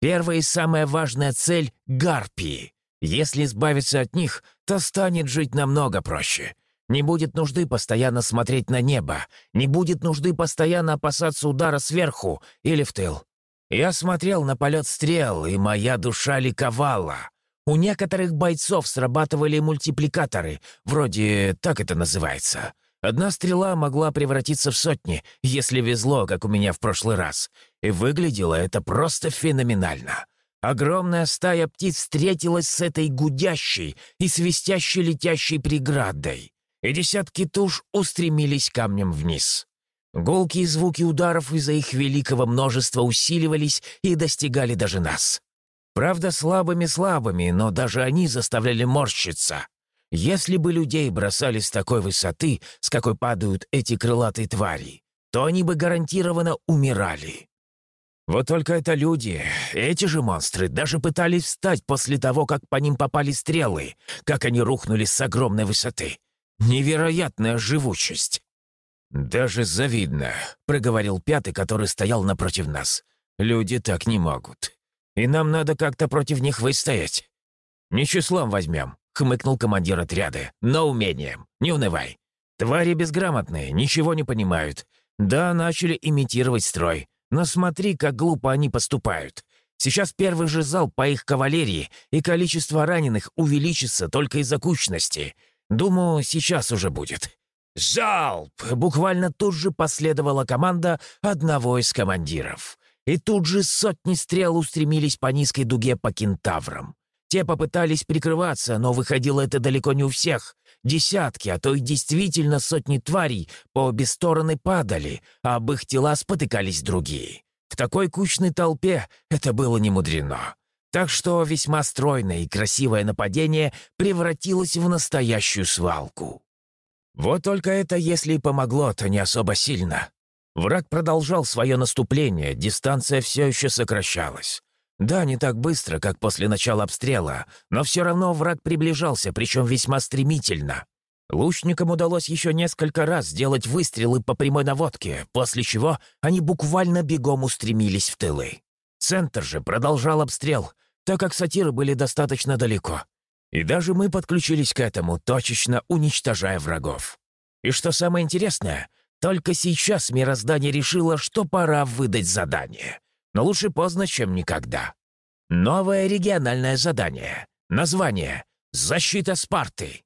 Первая и самая важная цель — гарпии. Если избавиться от них, то станет жить намного проще. Не будет нужды постоянно смотреть на небо, не будет нужды постоянно опасаться удара сверху или в тыл. Я смотрел на полет стрел, и моя душа ликовала. У некоторых бойцов срабатывали мультипликаторы, вроде так это называется. Одна стрела могла превратиться в сотни, если везло, как у меня в прошлый раз. И выглядело это просто феноменально. Огромная стая птиц встретилась с этой гудящей и свистящей летящей преградой и десятки туш устремились камнем вниз. Гулкие звуки ударов из-за их великого множества усиливались и достигали даже нас. Правда, слабыми-слабыми, но даже они заставляли морщиться. Если бы людей бросали с такой высоты, с какой падают эти крылатые твари, то они бы гарантированно умирали. Вот только это люди, эти же монстры, даже пытались встать после того, как по ним попали стрелы, как они рухнули с огромной высоты. Невероятная живучесть!» «Даже завидно», — проговорил пятый, который стоял напротив нас. «Люди так не могут. И нам надо как-то против них выстоять». «Не числом возьмем», — хмыкнул командир отряда, «но умением. Не унывай. Твари безграмотные, ничего не понимают. Да, начали имитировать строй. Но смотри, как глупо они поступают. Сейчас первый же залп по их кавалерии, и количество раненых увеличится только из-за кучности. Думаю, сейчас уже будет». «Залп!» — буквально тут же последовала команда одного из командиров. И тут же сотни стрел устремились по низкой дуге по кентаврам. Те попытались прикрываться, но выходило это далеко не у всех. Десятки, а то и действительно сотни тварей по обе стороны падали, а об их тела спотыкались другие. В такой кучной толпе это было немудрено. Так что весьма стройное и красивое нападение превратилось в настоящую свалку. Вот только это, если и помогло, то не особо сильно. Враг продолжал свое наступление, дистанция все еще сокращалась. Да, не так быстро, как после начала обстрела, но все равно враг приближался, причем весьма стремительно. Лучникам удалось еще несколько раз сделать выстрелы по прямой наводке, после чего они буквально бегом устремились в тылы. Центр же продолжал обстрел, так как сатиры были достаточно далеко. И даже мы подключились к этому, точечно уничтожая врагов. И что самое интересное, только сейчас мироздание решило, что пора выдать задание. Но лучше поздно, чем никогда. Новое региональное задание. Название «Защита Спарты».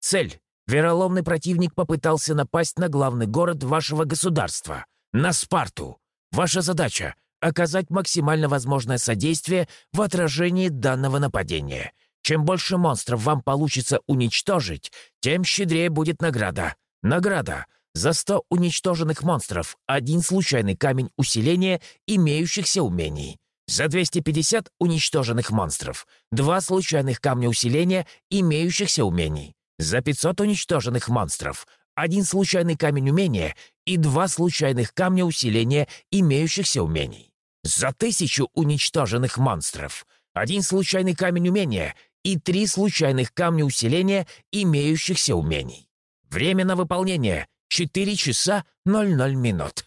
Цель Вероломный противник попытался напасть на главный город вашего государства, на Спарту. Ваша задача оказать максимально возможное содействие в отражении данного нападения. Чем больше монстров вам получится уничтожить, тем щедрее будет награда. Награда за 100 уничтоженных монстров, один случайный камень усиления имеющихся умений. За 250 уничтоженных монстров, два случайных камня усиления имеющихся умений. За 500 уничтоженных монстров, один случайный камень умения и два случайных камня усиления имеющихся умений. За тысячу уничтоженных монстров, один случайный камень умения и три случайных камня усиления имеющихся умений. Время на выполнение — 4 часа 00 минут.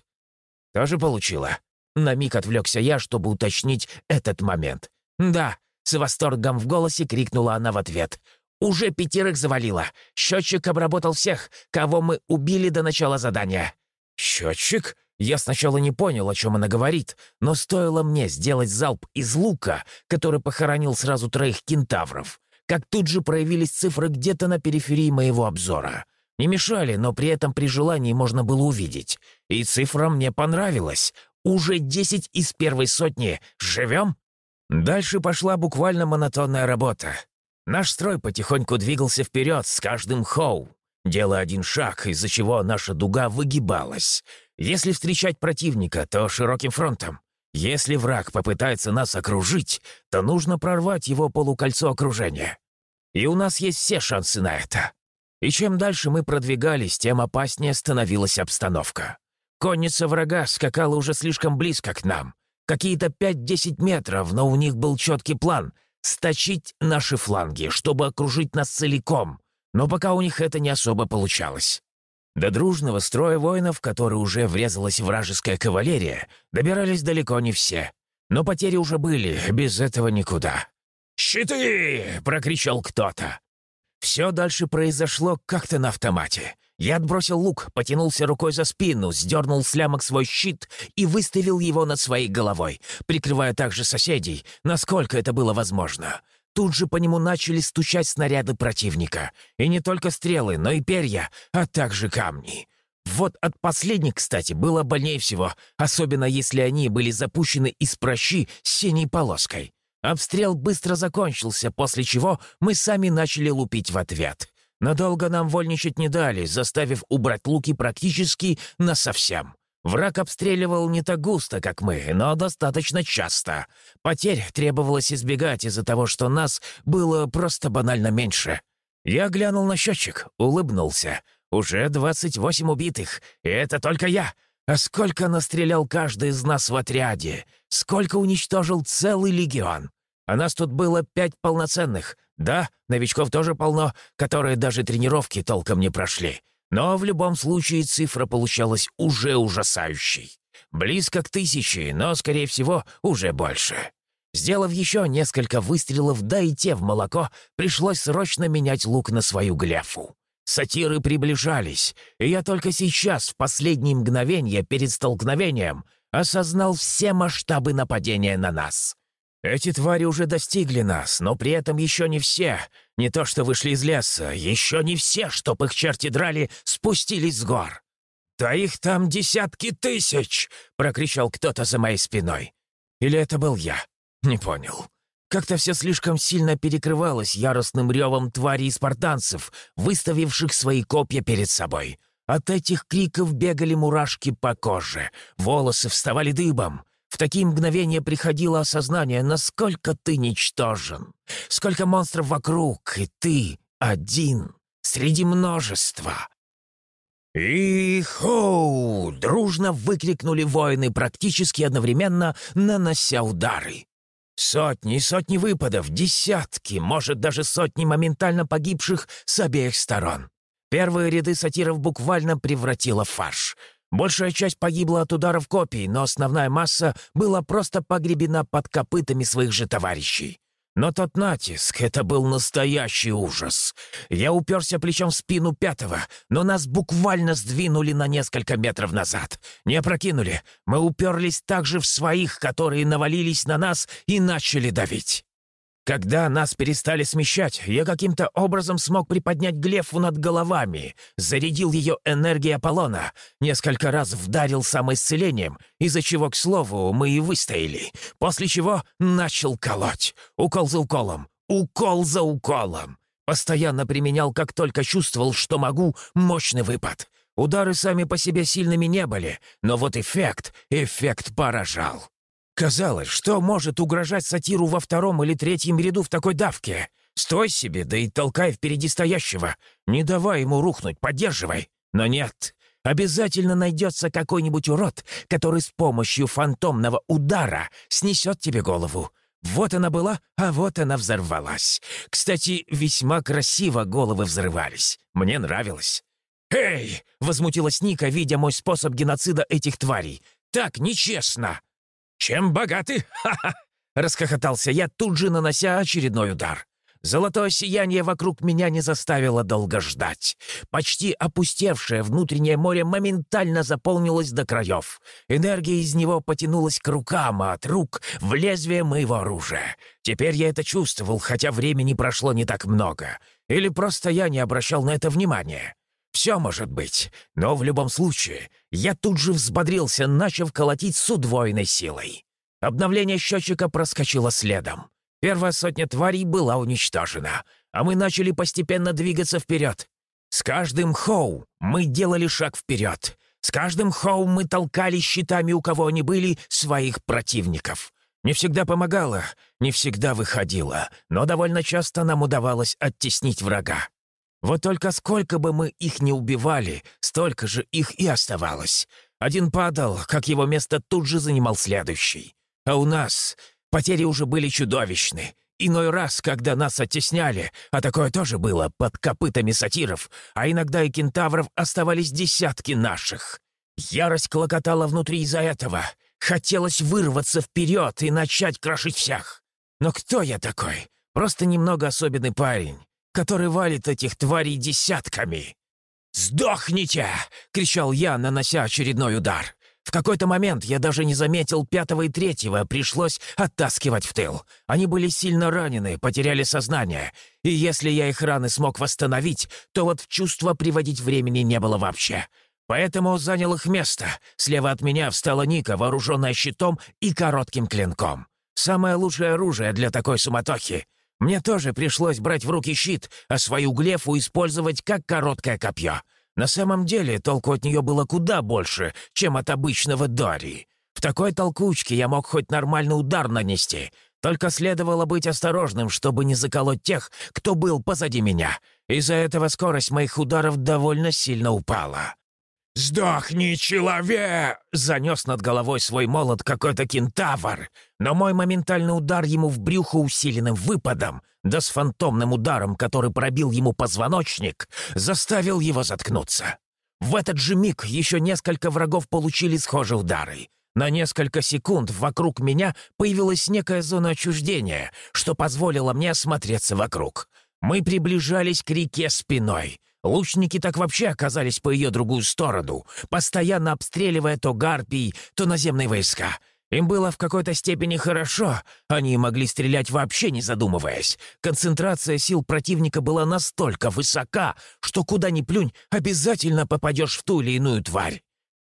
Тоже получила. На миг отвлекся я, чтобы уточнить этот момент. «Да», — с восторгом в голосе крикнула она в ответ — уже пятерых завалило. Счетчик обработал всех, кого мы убили до начала задания». «Счетчик?» Я сначала не понял, о чем она говорит, но стоило мне сделать залп из лука, который похоронил сразу троих кентавров, как тут же проявились цифры где-то на периферии моего обзора. Не мешали, но при этом при желании можно было увидеть. И цифра мне понравилась. Уже десять из первой сотни. Живем? Дальше пошла буквально монотонная работа. Наш строй потихоньку двигался вперед с каждым хоу, делая один шаг, из-за чего наша дуга выгибалась. Если встречать противника, то широким фронтом. Если враг попытается нас окружить, то нужно прорвать его полукольцо окружения. И у нас есть все шансы на это. И чем дальше мы продвигались, тем опаснее становилась обстановка. Конница врага скакала уже слишком близко к нам. Какие-то 5-10 метров, но у них был четкий план — сточить наши фланги, чтобы окружить нас целиком, но пока у них это не особо получалось. До дружного строя воинов, который уже врезалась вражеская кавалерия, добирались далеко не все. Но потери уже были, без этого никуда. «Щиты!» — прокричал кто-то. Все дальше произошло как-то на автомате. Я отбросил лук, потянулся рукой за спину, сдернул с лямок свой щит и выставил его над своей головой, прикрывая также соседей, насколько это было возможно. Тут же по нему начали стучать снаряды противника. И не только стрелы, но и перья, а также камни. Вот от последних, кстати, было больнее всего, особенно если они были запущены из прощи с синей полоской. Обстрел быстро закончился, после чего мы сами начали лупить в ответ. Надолго нам вольничать не дали, заставив убрать луки практически насовсем. Враг обстреливал не так густо, как мы, но достаточно часто. Потерь требовалось избегать из-за того, что нас было просто банально меньше. Я глянул на счетчик, улыбнулся. Уже 28 убитых, и это только я. А сколько настрелял каждый из нас в отряде? Сколько уничтожил целый легион? А нас тут было пять полноценных. Да, новичков тоже полно, которые даже тренировки толком не прошли. Но в любом случае цифра получалась уже ужасающей. Близко к тысяче, но, скорее всего, уже больше. Сделав еще несколько выстрелов, да и те в молоко, пришлось срочно менять лук на свою гляфу. Сатиры приближались, и я только сейчас, в последние мгновения перед столкновением, осознал все масштабы нападения на нас. Эти твари уже достигли нас, но при этом еще не все. Не то что вышли из леса, еще не все, чтоб их черти драли, спустились с гор. «Да их там десятки тысяч!» — прокричал кто-то за моей спиной. Или это был я? Не понял. Как-то все слишком сильно перекрывалось яростным ревом тварей и спартанцев, выставивших свои копья перед собой. От этих криков бегали мурашки по коже, волосы вставали дыбом. В такие мгновения приходило осознание, насколько ты ничтожен, сколько монстров вокруг, и ты один среди множества. «И-хоу!» — дружно выкрикнули воины практически одновременно, нанося удары. Сотни и сотни выпадов, десятки, может, даже сотни моментально погибших с обеих сторон. Первые ряды сатиров буквально превратило в фарш. Большая часть погибла от ударов копий, но основная масса была просто погребена под копытами своих же товарищей. Но тот натиск — это был настоящий ужас. Я уперся плечом в спину пятого, но нас буквально сдвинули на несколько метров назад. Не опрокинули. Мы уперлись также в своих, которые навалились на нас и начали давить. Когда нас перестали смещать, я каким-то образом смог приподнять Глефу над головами, зарядил ее энергией Аполлона, несколько раз вдарил самоисцелением, из-за чего, к слову, мы и выстояли, после чего начал колоть. Укол за уколом, укол за уколом. Постоянно применял, как только чувствовал, что могу, мощный выпад. Удары сами по себе сильными не были, но вот эффект, эффект поражал. Казалось, что может угрожать сатиру во втором или третьем ряду в такой давке? Стой себе, да и толкай впереди стоящего. Не давай ему рухнуть, поддерживай. Но нет, обязательно найдется какой-нибудь урод, который с помощью фантомного удара снесет тебе голову. Вот она была, а вот она взорвалась. Кстати, весьма красиво головы взрывались. Мне нравилось. «Эй!» — возмутилась Ника, видя мой способ геноцида этих тварей. «Так нечестно!» «Чем богаты? Ха-ха!» — расхохотался я, тут же нанося очередной удар. Золотое сияние вокруг меня не заставило долго ждать. Почти опустевшее внутреннее море моментально заполнилось до краев. Энергия из него потянулась к рукам, а от рук — в лезвие моего оружия. Теперь я это чувствовал, хотя времени прошло не так много. Или просто я не обращал на это внимания. Все может быть, но в любом случае я тут же взбодрился, начав колотить с удвоенной силой. Обновление счетчика проскочило следом. Первая сотня тварей была уничтожена, а мы начали постепенно двигаться вперед. С каждым хоу мы делали шаг вперед. С каждым хоу мы толкали щитами, у кого они были, своих противников. Не всегда помогало, не всегда выходило, но довольно часто нам удавалось оттеснить врага. Вот только сколько бы мы их не убивали, столько же их и оставалось. Один падал, как его место тут же занимал следующий. А у нас потери уже были чудовищны. Иной раз, когда нас оттесняли, а такое тоже было под копытами сатиров, а иногда и кентавров оставались десятки наших. Ярость клокотала внутри из-за этого. Хотелось вырваться вперед и начать крошить всех. Но кто я такой? Просто немного особенный парень, который валит этих тварей десятками. «Сдохните!» — кричал я, нанося очередной удар. В какой-то момент я даже не заметил пятого и третьего, пришлось оттаскивать в тыл. Они были сильно ранены, потеряли сознание, и если я их раны смог восстановить, то вот в чувство приводить времени не было вообще. Поэтому занял их место. Слева от меня встала Ника, вооруженная щитом и коротким клинком. Самое лучшее оружие для такой суматохи. Мне тоже пришлось брать в руки щит, а свою глефу использовать как короткое копье. На самом деле толку от нее было куда больше, чем от обычного Дари. В такой толкучке я мог хоть нормальный удар нанести, только следовало быть осторожным, чтобы не заколоть тех, кто был позади меня. Из-за этого скорость моих ударов довольно сильно упала. «Сдохни, человек!» — занес над головой свой молот какой-то кентавр, но мой моментальный удар ему в брюхо усиленным выпадом, да с фантомным ударом, который пробил ему позвоночник, заставил его заткнуться. В этот же миг еще несколько врагов получили схожие удары. На несколько секунд вокруг меня появилась некая зона отчуждения, что позволило мне осмотреться вокруг. Мы приближались к реке спиной — Лучники так вообще оказались по ее другую сторону, постоянно обстреливая то гарпий, то наземные войска. Им было в какой-то степени хорошо, они могли стрелять вообще не задумываясь. Концентрация сил противника была настолько высока, что куда ни плюнь, обязательно попадешь в ту или иную тварь.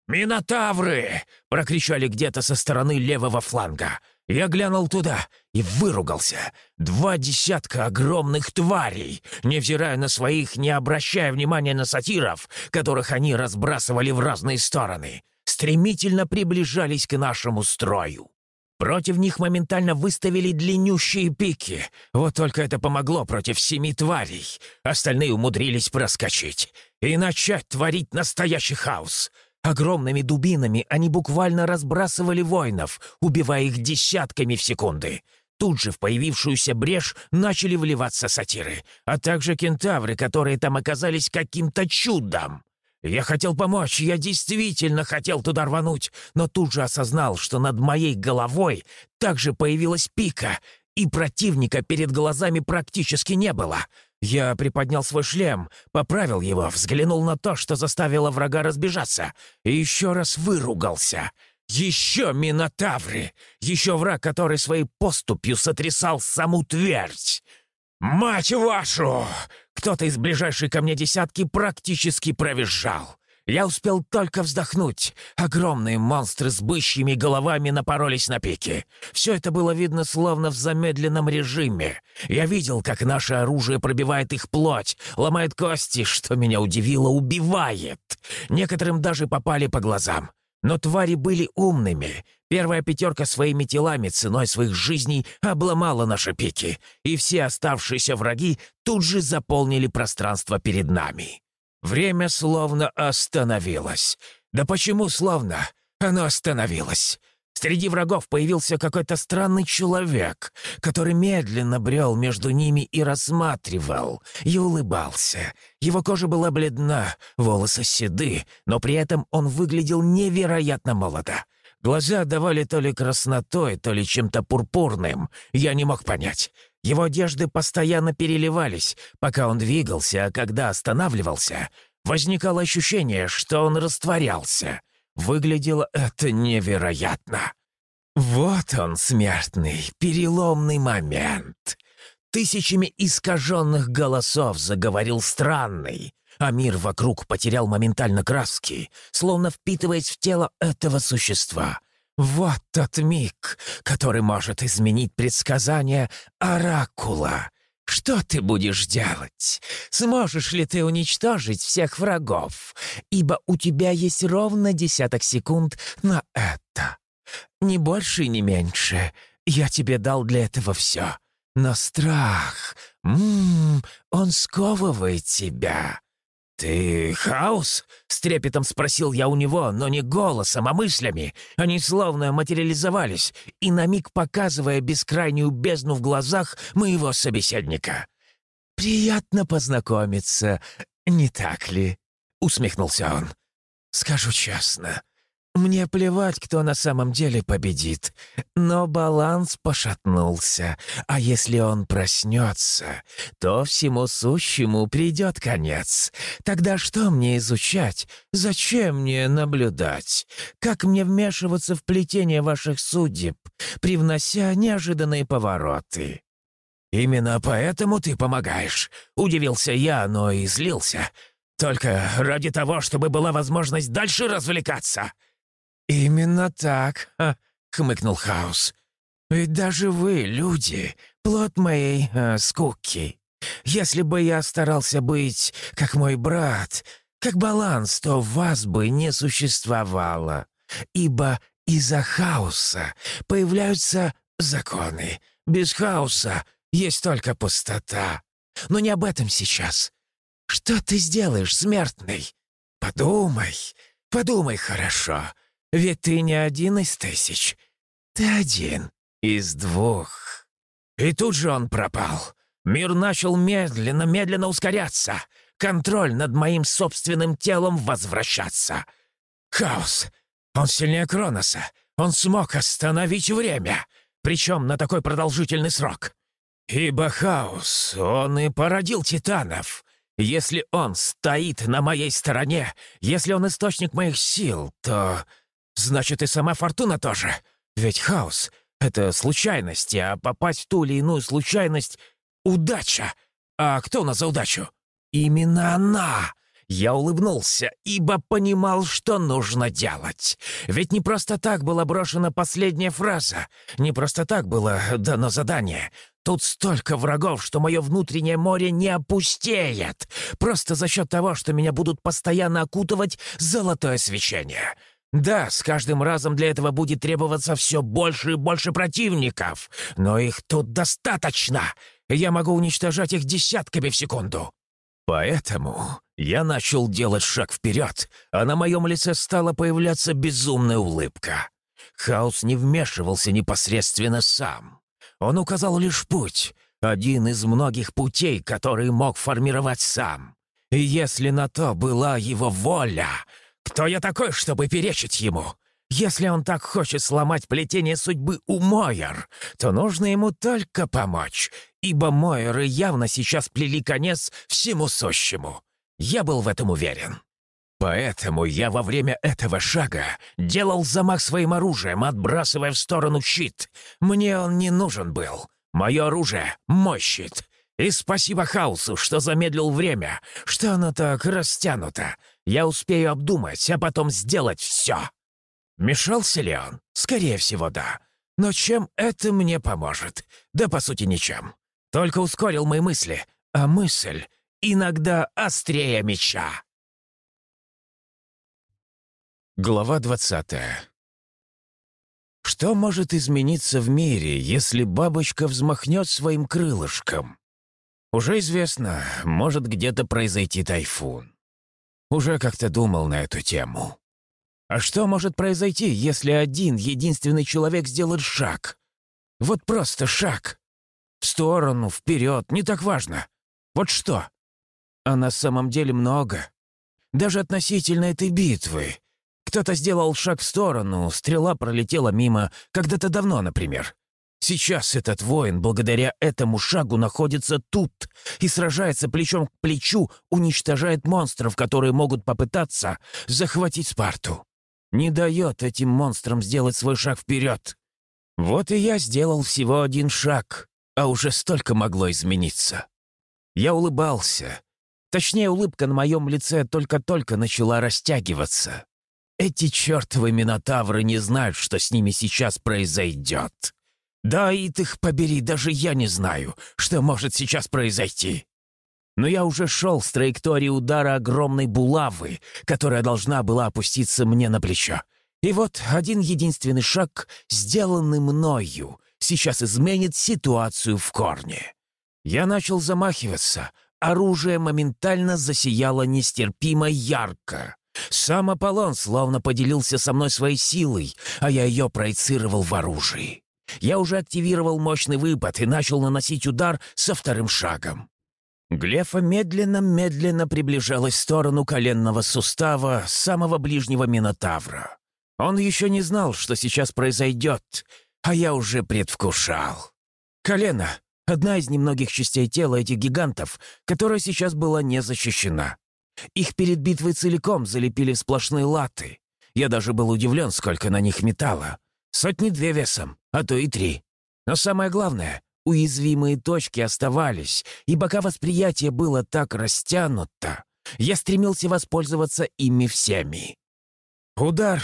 «Минотавры!» — прокричали где-то со стороны левого фланга. Я глянул туда и выругался. Два десятка огромных тварей, невзирая на своих, не обращая внимания на сатиров, которых они разбрасывали в разные стороны, стремительно приближались к нашему строю. Против них моментально выставили длиннющие пики. Вот только это помогло против семи тварей. Остальные умудрились проскочить и начать творить настоящий хаос — Огромными дубинами они буквально разбрасывали воинов, убивая их десятками в секунды. Тут же в появившуюся брешь начали вливаться сатиры, а также кентавры, которые там оказались каким-то чудом. Я хотел помочь, я действительно хотел туда рвануть, но тут же осознал, что над моей головой также появилась пика, и противника перед глазами практически не было. Я приподнял свой шлем, поправил его, взглянул на то, что заставило врага разбежаться, и еще раз выругался. Еще минотавры! Еще враг, который своей поступью сотрясал саму твердь! «Мать вашу!» Кто-то из ближайшей ко мне десятки практически провизжал. Я успел только вздохнуть. Огромные монстры с бычьими головами напоролись на пики. Все это было видно словно в замедленном режиме. Я видел, как наше оружие пробивает их плоть, ломает кости, что меня удивило, убивает. Некоторым даже попали по глазам. Но твари были умными. Первая пятерка своими телами ценой своих жизней обломала наши пики, и все оставшиеся враги тут же заполнили пространство перед нами. Время словно остановилось. Да почему словно? Оно остановилось. Среди врагов появился какой-то странный человек, который медленно брел между ними и рассматривал, и улыбался. Его кожа была бледна, волосы седы, но при этом он выглядел невероятно молодо. Глаза давали то ли краснотой, то ли чем-то пурпурным. Я не мог понять. Его одежды постоянно переливались, пока он двигался, а когда останавливался, возникало ощущение, что он растворялся. Выглядело это невероятно. Вот он, смертный, переломный момент. Тысячами искаженных голосов заговорил странный, а мир вокруг потерял моментально краски, словно впитываясь в тело этого существа — вот тот миг, который может изменить предсказание Оракула. Что ты будешь делать? Сможешь ли ты уничтожить всех врагов? Ибо у тебя есть ровно десяток секунд на это. Ни больше, ни меньше. Я тебе дал для этого все. Но страх, м -м, он сковывает тебя. «Ты хаос?» — с трепетом спросил я у него, но не голосом, а мыслями. Они словно материализовались, и на миг показывая бескрайнюю бездну в глазах моего собеседника. «Приятно познакомиться, не так ли?» — усмехнулся он. «Скажу честно, Мне плевать, кто на самом деле победит, но баланс пошатнулся, а если он проснется, то всему сущему придет конец. Тогда что мне изучать? Зачем мне наблюдать? Как мне вмешиваться в плетение ваших судеб, привнося неожиданные повороты? «Именно поэтому ты помогаешь», — удивился я, но и злился. «Только ради того, чтобы была возможность дальше развлекаться». «Именно так», — хмыкнул Хаус. «Ведь даже вы, люди, плод моей э, скуки. Если бы я старался быть как мой брат, как баланс, то вас бы не существовало. Ибо из-за хаоса появляются законы. Без хаоса есть только пустота. Но не об этом сейчас. Что ты сделаешь, смертный? Подумай, подумай хорошо. Ведь ты не один из тысяч. Ты один из двух». И тут же он пропал. Мир начал медленно-медленно ускоряться. Контроль над моим собственным телом возвращаться. Хаос. Он сильнее Кроноса. Он смог остановить время. Причем на такой продолжительный срок. Ибо хаос, он и породил титанов. Если он стоит на моей стороне, если он источник моих сил, то Значит, и сама фортуна тоже. Ведь хаос — это случайности, а попасть в ту или иную случайность — удача. А кто у нас за удачу? Именно она. Я улыбнулся, ибо понимал, что нужно делать. Ведь не просто так была брошена последняя фраза, не просто так было дано задание. Тут столько врагов, что мое внутреннее море не опустеет, просто за счет того, что меня будут постоянно окутывать золотое свечение. Да, с каждым разом для этого будет требоваться все больше и больше противников, но их тут достаточно. Я могу уничтожать их десятками в секунду. Поэтому я начал делать шаг вперед, а на моем лице стала появляться безумная улыбка. Хаос не вмешивался непосредственно сам. Он указал лишь путь, один из многих путей, который мог формировать сам. И если на то была его воля, кто я такой, чтобы перечить ему? Если он так хочет сломать плетение судьбы у Мойер, то нужно ему только помочь, ибо Мойеры явно сейчас плели конец всему сущему. Я был в этом уверен. Поэтому я во время этого шага делал замах своим оружием, отбрасывая в сторону щит. Мне он не нужен был. Мое оружие — мой щит. И спасибо Хаусу, что замедлил время, что оно так растянуто. Я успею обдумать, а потом сделать все. Мешался ли он? Скорее всего, да. Но чем это мне поможет? Да, по сути, ничем. Только ускорил мои мысли, а мысль иногда острее меча. Глава двадцатая. Что может измениться в мире, если бабочка взмахнет своим крылышком? Уже известно, может где-то произойти тайфун. Уже как-то думал на эту тему. А что может произойти, если один единственный человек сделает шаг? Вот просто шаг. В сторону, вперед, не так важно. Вот что? А на самом деле много. Даже относительно этой битвы. Кто-то сделал шаг в сторону, стрела пролетела мимо, когда-то давно, например. Сейчас этот воин, благодаря этому шагу, находится тут и сражается плечом к плечу, уничтожает монстров, которые могут попытаться захватить Спарту. Не дает этим монстрам сделать свой шаг вперед. Вот и я сделал всего один шаг, а уже столько могло измениться. Я улыбался. Точнее, улыбка на моем лице только-только начала растягиваться. Эти чертовы минотавры не знают, что с ними сейчас произойдет. Да, и их побери, даже я не знаю, что может сейчас произойти. Но я уже шел с траектории удара огромной булавы, которая должна была опуститься мне на плечо. И вот один единственный шаг, сделанный мною, сейчас изменит ситуацию в корне. Я начал замахиваться. Оружие моментально засияло нестерпимо ярко. Сам Аполлон словно поделился со мной своей силой, а я ее проецировал в оружии. Я уже активировал мощный выпад и начал наносить удар со вторым шагом. Глефа медленно-медленно приближалась в сторону коленного сустава самого ближнего Минотавра. Он еще не знал, что сейчас произойдет, а я уже предвкушал. Колено — одна из немногих частей тела этих гигантов, которая сейчас была не защищена. Их перед битвой целиком залепили сплошные латы. Я даже был удивлен, сколько на них металла. Сотни-две весом, а то и три. Но самое главное, уязвимые точки оставались, и пока восприятие было так растянуто, я стремился воспользоваться ими всеми. Удар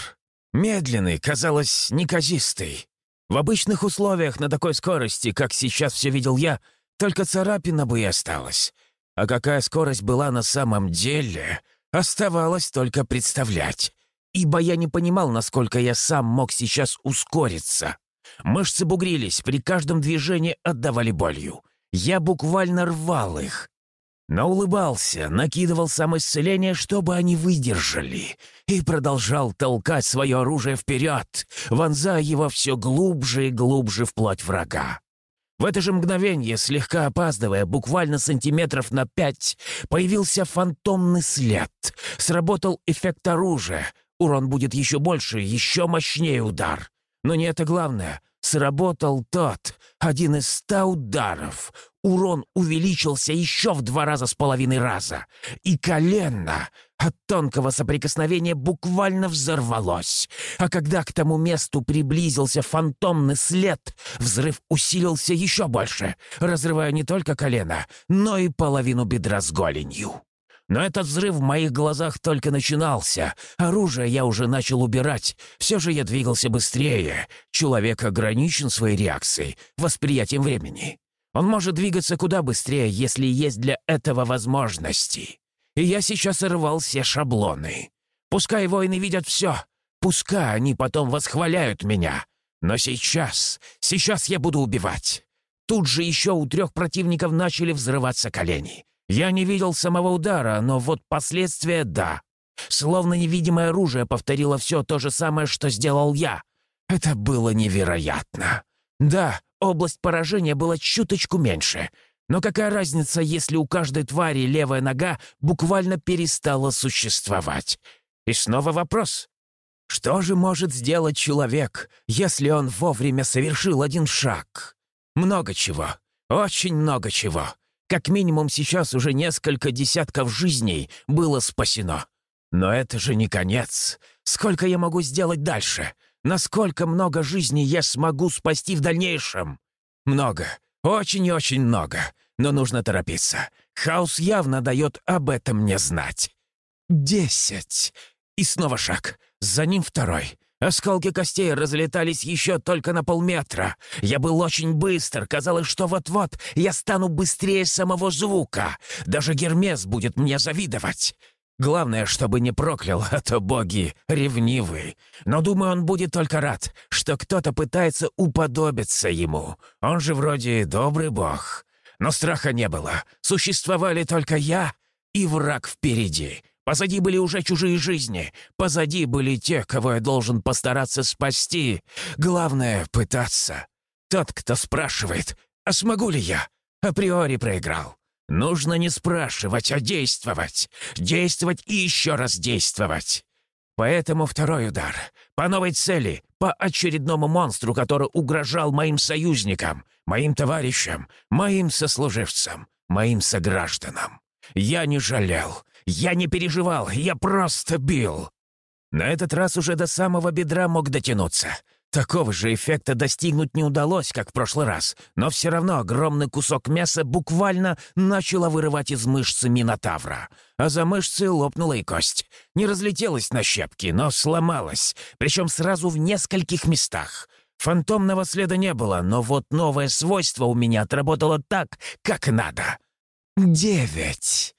медленный, казалось, неказистый. В обычных условиях на такой скорости, как сейчас все видел я, только царапина бы и осталась. А какая скорость была на самом деле, оставалось только представлять. Ибо я не понимал, насколько я сам мог сейчас ускориться. Мышцы бугрились, при каждом движении отдавали болью. Я буквально рвал их. Но улыбался, накидывал самоисцеление, чтобы они выдержали, и продолжал толкать свое оружие вперед, вонзая его все глубже и глубже вплоть врага. В это же мгновение, слегка опаздывая, буквально сантиметров на пять, появился фантомный след. Сработал эффект оружия. Урон будет еще больше, еще мощнее удар. Но не это главное. Сработал тот, один из ста ударов. Урон увеличился еще в два раза с половиной раза. И колено от тонкого соприкосновения буквально взорвалось. А когда к тому месту приблизился фантомный след, взрыв усилился еще больше, разрывая не только колено, но и половину бедра с голенью. Но этот взрыв в моих глазах только начинался. Оружие я уже начал убирать. Все же я двигался быстрее. Человек ограничен своей реакцией, восприятием времени. Он может двигаться куда быстрее, если есть для этого возможности. И я сейчас рвал все шаблоны. Пускай воины видят все. Пускай они потом восхваляют меня. Но сейчас, сейчас я буду убивать. Тут же еще у трех противников начали взрываться колени. Я не видел самого удара, но вот последствия — да. Словно невидимое оружие повторило все то же самое, что сделал я. Это было невероятно. Да, область поражения была чуточку меньше. Но какая разница, если у каждой твари левая нога буквально перестала существовать? И снова вопрос. Что же может сделать человек, если он вовремя совершил один шаг? Много чего. Очень много чего. Как минимум сейчас уже несколько десятков жизней было спасено. Но это же не конец. Сколько я могу сделать дальше? Насколько много жизней я смогу спасти в дальнейшем? Много. Очень и очень много. Но нужно торопиться. Хаос явно дает об этом мне знать. Десять. И снова шаг. За ним второй. Осколки костей разлетались еще только на полметра. Я был очень быстр, казалось, что вот-вот я стану быстрее самого звука. Даже Гермес будет мне завидовать. Главное, чтобы не проклял, а то боги ревнивы. Но, думаю, он будет только рад, что кто-то пытается уподобиться ему. Он же вроде добрый бог. Но страха не было. Существовали только я и враг впереди. Позади были уже чужие жизни. Позади были те, кого я должен постараться спасти. Главное — пытаться. Тот, кто спрашивает, а смогу ли я, априори проиграл. Нужно не спрашивать, а действовать. Действовать и еще раз действовать. Поэтому второй удар. По новой цели, по очередному монстру, который угрожал моим союзникам, моим товарищам, моим сослуживцам, моим согражданам. Я не жалел. Я не переживал, я просто бил. На этот раз уже до самого бедра мог дотянуться. Такого же эффекта достигнуть не удалось, как в прошлый раз, но все равно огромный кусок мяса буквально начало вырывать из мышцы Минотавра. А за мышцей лопнула и кость. Не разлетелась на щепки, но сломалась, причем сразу в нескольких местах. Фантомного следа не было, но вот новое свойство у меня отработало так, как надо. «Девять!»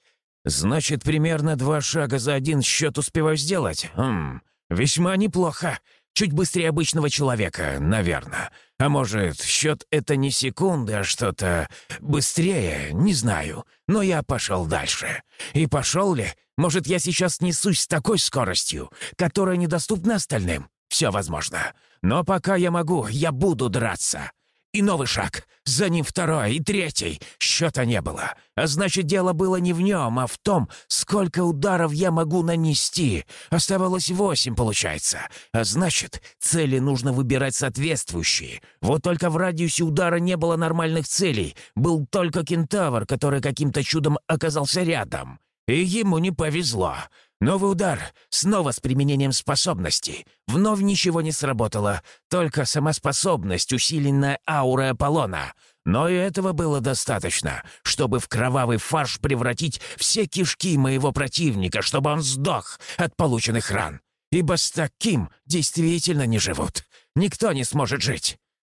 «Значит, примерно два шага за один счет успеваю сделать? Хм, весьма неплохо. Чуть быстрее обычного человека, наверное. А может, счет это не секунды, а что-то быстрее, не знаю. Но я пошел дальше. И пошел ли? Может, я сейчас несусь с такой скоростью, которая недоступна остальным? Все возможно. Но пока я могу, я буду драться. И новый шаг. За ним второй и третий. Счета не было. А значит, дело было не в нем, а в том, сколько ударов я могу нанести. Оставалось восемь, получается. А значит, цели нужно выбирать соответствующие. Вот только в радиусе удара не было нормальных целей. Был только кентавр, который каким-то чудом оказался рядом. И ему не повезло. Новый удар, снова с применением способностей. Вновь ничего не сработало, только сама способность, усиленная аурой Аполлона. Но и этого было достаточно, чтобы в кровавый фарш превратить все кишки моего противника, чтобы он сдох от полученных ран. Ибо с таким действительно не живут. Никто не сможет жить.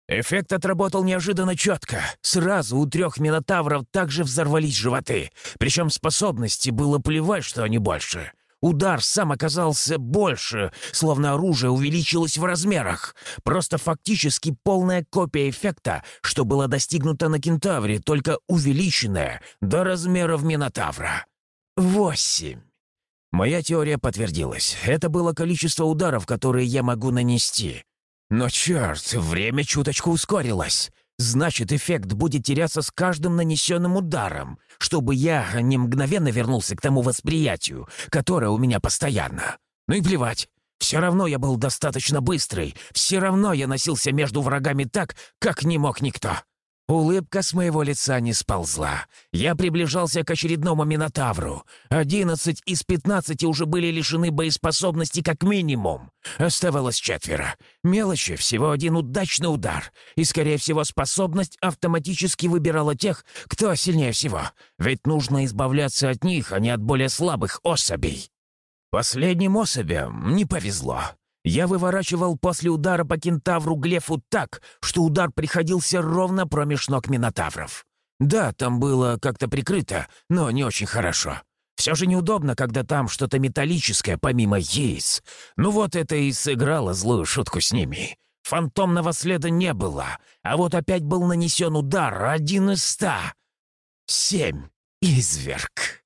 Эффект отработал неожиданно четко. Сразу у трех минотавров также взорвались животы. Причем способности было плевать, что они больше. Удар сам оказался больше, словно оружие увеличилось в размерах. Просто фактически полная копия эффекта, что было достигнуто на кентавре, только увеличенная до размеров Минотавра. Восемь. Моя теория подтвердилась. Это было количество ударов, которые я могу нанести. Но черт, время чуточку ускорилось. Значит, эффект будет теряться с каждым нанесенным ударом, чтобы я не мгновенно вернулся к тому восприятию, которое у меня постоянно. Ну и плевать. Все равно я был достаточно быстрый, все равно я носился между врагами так, как не мог никто. Улыбка с моего лица не сползла. Я приближался к очередному Минотавру. Одиннадцать из пятнадцати уже были лишены боеспособности как минимум. Оставалось четверо. Мелочи, всего один удачный удар. И, скорее всего, способность автоматически выбирала тех, кто сильнее всего. Ведь нужно избавляться от них, а не от более слабых особей. Последним особям не повезло. Я выворачивал после удара по кентавру Глефу так, что удар приходился ровно промеж ног минотавров. Да, там было как-то прикрыто, но не очень хорошо. Все же неудобно, когда там что-то металлическое помимо яиц. Ну вот это и сыграло злую шутку с ними. Фантомного следа не было, а вот опять был нанесен удар один из ста. Семь. Изверг.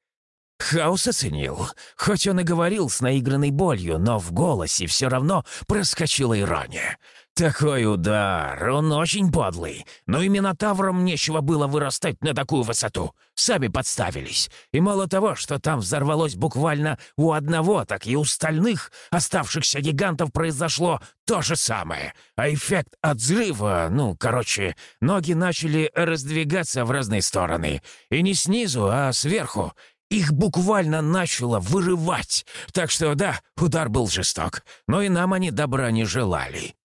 Хаус оценил. Хоть он и говорил с наигранной болью, но в голосе все равно проскочила ирония. Такой удар, он очень подлый. Но и Минотаврам нечего было вырастать на такую высоту. Сами подставились. И мало того, что там взорвалось буквально у одного, так и у остальных оставшихся гигантов произошло то же самое. А эффект от взрыва, ну, короче, ноги начали раздвигаться в разные стороны. И не снизу, а сверху. Их буквально начало вырывать. Так что да, удар был жесток, но и нам они добра не желали.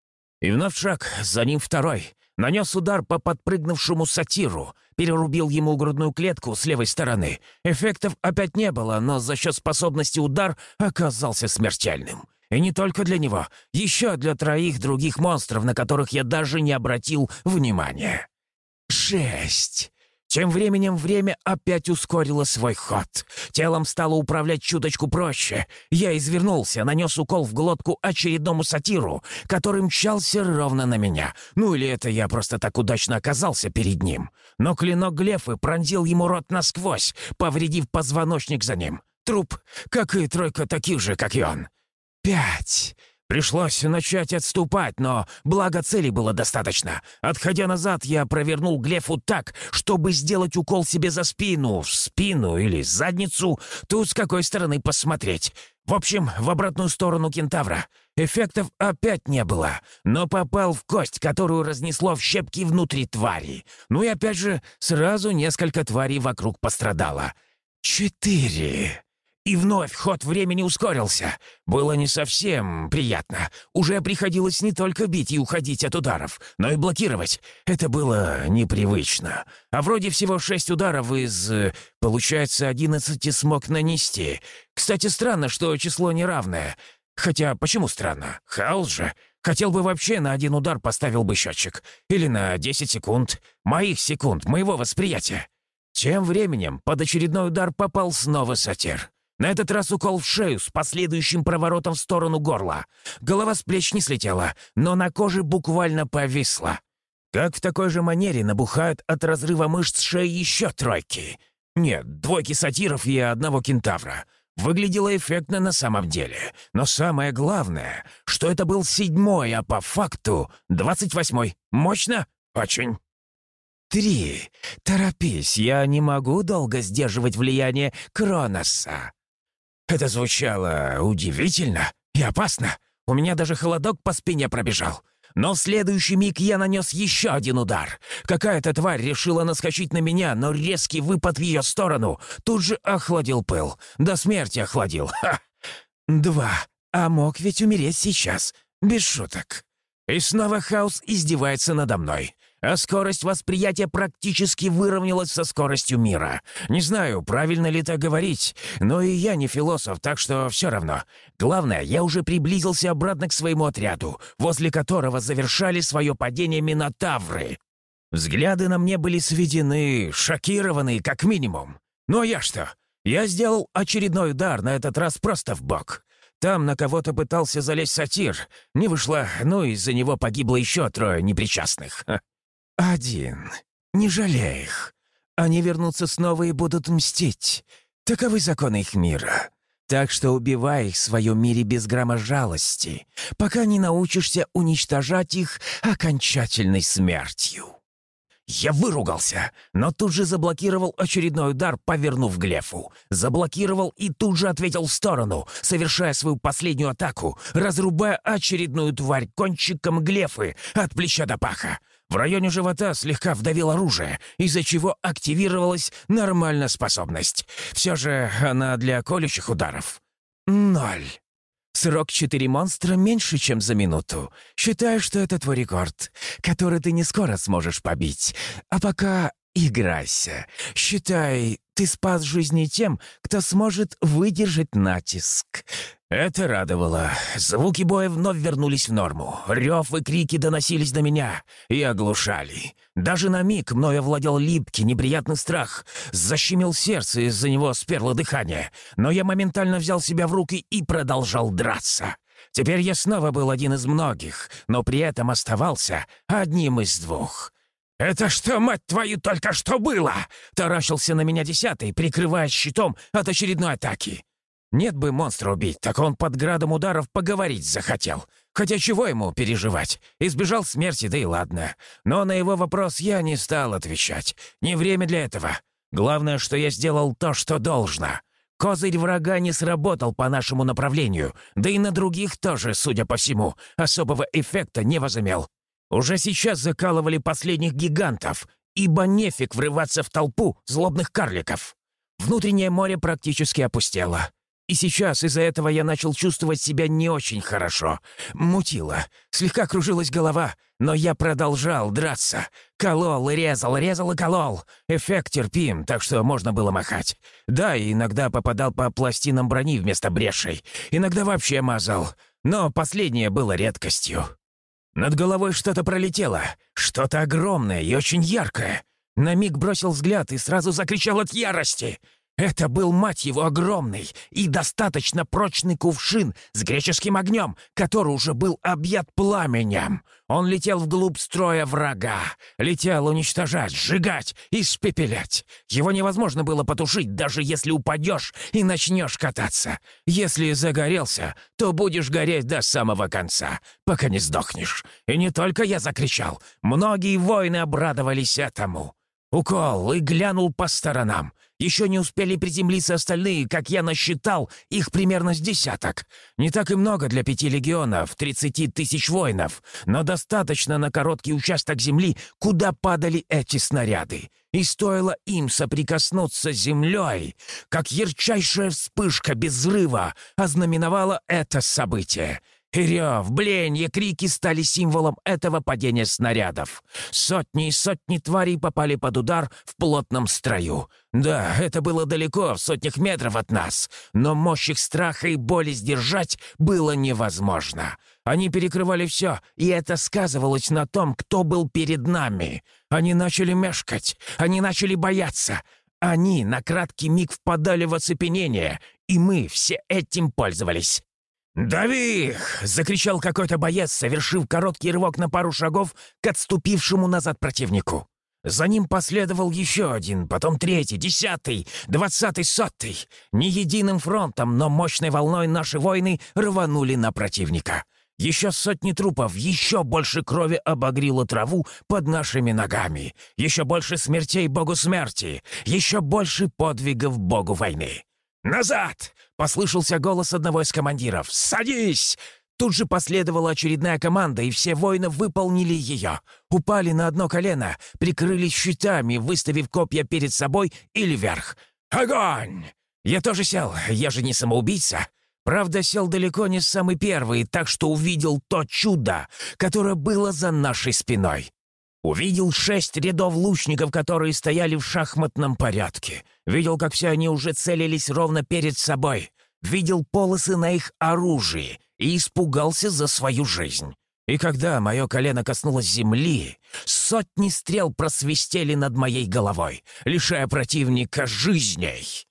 И вновь шаг, за ним второй. Нанес удар по подпрыгнувшему сатиру, перерубил ему грудную клетку с левой стороны. Эффектов опять не было, но за счет способности удар оказался смертельным. И не только для него, еще для троих других монстров, на которых я даже не обратил внимания. Шесть. Тем временем время опять ускорило свой ход. Телом стало управлять чуточку проще. Я извернулся, нанес укол в глотку очередному сатиру, который мчался ровно на меня. Ну или это я просто так удачно оказался перед ним. Но клинок Глефы пронзил ему рот насквозь, повредив позвоночник за ним. Труп, как и тройка таких же, как и он. Пять. Пришлось начать отступать, но благо цели было достаточно. Отходя назад, я провернул Глефу так, чтобы сделать укол себе за спину, в спину или задницу, тут с какой стороны посмотреть. В общем, в обратную сторону кентавра. Эффектов опять не было, но попал в кость, которую разнесло в щепки внутри твари. Ну и опять же, сразу несколько тварей вокруг пострадало. Четыре. И вновь ход времени ускорился. Было не совсем приятно. Уже приходилось не только бить и уходить от ударов, но и блокировать. Это было непривычно. А вроде всего шесть ударов из, получается, одиннадцати смог нанести. Кстати, странно, что число неравное. Хотя, почему странно? Хаос же. Хотел бы вообще на один удар поставил бы счетчик. Или на десять секунд. Моих секунд, моего восприятия. Тем временем под очередной удар попал снова сатир. На этот раз укол в шею с последующим проворотом в сторону горла. Голова с плеч не слетела, но на коже буквально повисла. Как в такой же манере набухают от разрыва мышц шеи еще тройки. Нет, двойки сатиров и одного кентавра. Выглядело эффектно на самом деле. Но самое главное, что это был седьмой, а по факту двадцать восьмой. Мощно? очень». «Три. Торопись, я не могу долго сдерживать влияние Кроноса». Это звучало удивительно и опасно. У меня даже холодок по спине пробежал. Но в следующий миг я нанес еще один удар. Какая-то тварь решила наскочить на меня, но резкий выпад в ее сторону тут же охладил пыл. До смерти охладил. Ха! Два. А мог ведь умереть сейчас. Без шуток. И снова хаос издевается надо мной а скорость восприятия практически выровнялась со скоростью мира. Не знаю, правильно ли так говорить, но и я не философ, так что все равно. Главное, я уже приблизился обратно к своему отряду, возле которого завершали свое падение минотавры. Взгляды на мне были сведены, шокированы, как минимум. Ну а я что? Я сделал очередной удар, на этот раз просто в бок. Там на кого-то пытался залезть сатир. Не вышло, ну из-за него погибло еще трое непричастных. «Один. Не жалей их. Они вернутся снова и будут мстить. Таковы законы их мира. Так что убивай их в своем мире без грамма жалости, пока не научишься уничтожать их окончательной смертью». Я выругался, но тут же заблокировал очередной удар, повернув Глефу. Заблокировал и тут же ответил в сторону, совершая свою последнюю атаку, разрубая очередную тварь кончиком Глефы от плеча до паха. В районе живота слегка вдавил оружие, из-за чего активировалась нормальная способность. Все же она для колющих ударов. Ноль. Срок четыре монстра меньше, чем за минуту. Считаю, что это твой рекорд, который ты не скоро сможешь побить. А пока играйся. Считай, ты спас жизни тем, кто сможет выдержать натиск. Это радовало. Звуки боя вновь вернулись в норму. Рев и крики доносились до меня и оглушали. Даже на миг мною овладел липкий, неприятный страх. Защемил сердце, из-за него сперло дыхание. Но я моментально взял себя в руки и продолжал драться. Теперь я снова был один из многих, но при этом оставался одним из двух. «Это что, мать твою, только что было?» — таращился на меня десятый, прикрываясь щитом от очередной атаки. Нет бы монстра убить, так он под градом ударов поговорить захотел. Хотя чего ему переживать? Избежал смерти, да и ладно. Но на его вопрос я не стал отвечать. Не время для этого. Главное, что я сделал то, что должно. Козырь врага не сработал по нашему направлению, да и на других тоже, судя по всему, особого эффекта не возымел. Уже сейчас закалывали последних гигантов, ибо нефиг врываться в толпу злобных карликов. Внутреннее море практически опустело. И сейчас из-за этого я начал чувствовать себя не очень хорошо. Мутило. Слегка кружилась голова, но я продолжал драться. Колол, резал, резал и колол. Эффект терпим, так что можно было махать. Да, и иногда попадал по пластинам брони вместо брешей. Иногда вообще мазал. Но последнее было редкостью. Над головой что-то пролетело. Что-то огромное и очень яркое. На миг бросил взгляд и сразу закричал от ярости — это был, мать его, огромный и достаточно прочный кувшин с греческим огнем, который уже был объят пламенем. Он летел вглубь строя врага, летел уничтожать, сжигать, испепелять. Его невозможно было потушить, даже если упадешь и начнешь кататься. Если загорелся, то будешь гореть до самого конца, пока не сдохнешь. И не только я закричал, многие воины обрадовались этому. Укол и глянул по сторонам. Еще не успели приземлиться остальные, как я насчитал их примерно с десяток. Не так и много для пяти легионов, тридцати тысяч воинов, но достаточно на короткий участок земли, куда падали эти снаряды. И стоило им соприкоснуться с землей, как ярчайшая вспышка без взрыва ознаменовала это событие — Рев, бленье, крики стали символом этого падения снарядов. Сотни и сотни тварей попали под удар в плотном строю. Да, это было далеко, в сотнях метров от нас, но мощь их страха и боли сдержать было невозможно. Они перекрывали все, и это сказывалось на том, кто был перед нами. Они начали мешкать, они начали бояться. Они на краткий миг впадали в оцепенение, и мы все этим пользовались. «Дави их!» — закричал какой-то боец, совершив короткий рывок на пару шагов к отступившему назад противнику. За ним последовал еще один, потом третий, десятый, двадцатый, сотый. Не единым фронтом, но мощной волной наши воины рванули на противника. Еще сотни трупов, еще больше крови обогрило траву под нашими ногами, еще больше смертей богу смерти, еще больше подвигов богу войны. «Назад!» — послышался голос одного из командиров. «Садись!» Тут же последовала очередная команда, и все воины выполнили ее. Упали на одно колено, прикрылись щитами, выставив копья перед собой или вверх. «Огонь!» Я тоже сел, я же не самоубийца. Правда, сел далеко не самый первый, так что увидел то чудо, которое было за нашей спиной. Увидел шесть рядов лучников, которые стояли в шахматном порядке. Видел, как все они уже целились ровно перед собой. Видел полосы на их оружии и испугался за свою жизнь. И когда мое колено коснулось земли, сотни стрел просвистели над моей головой, лишая противника жизней.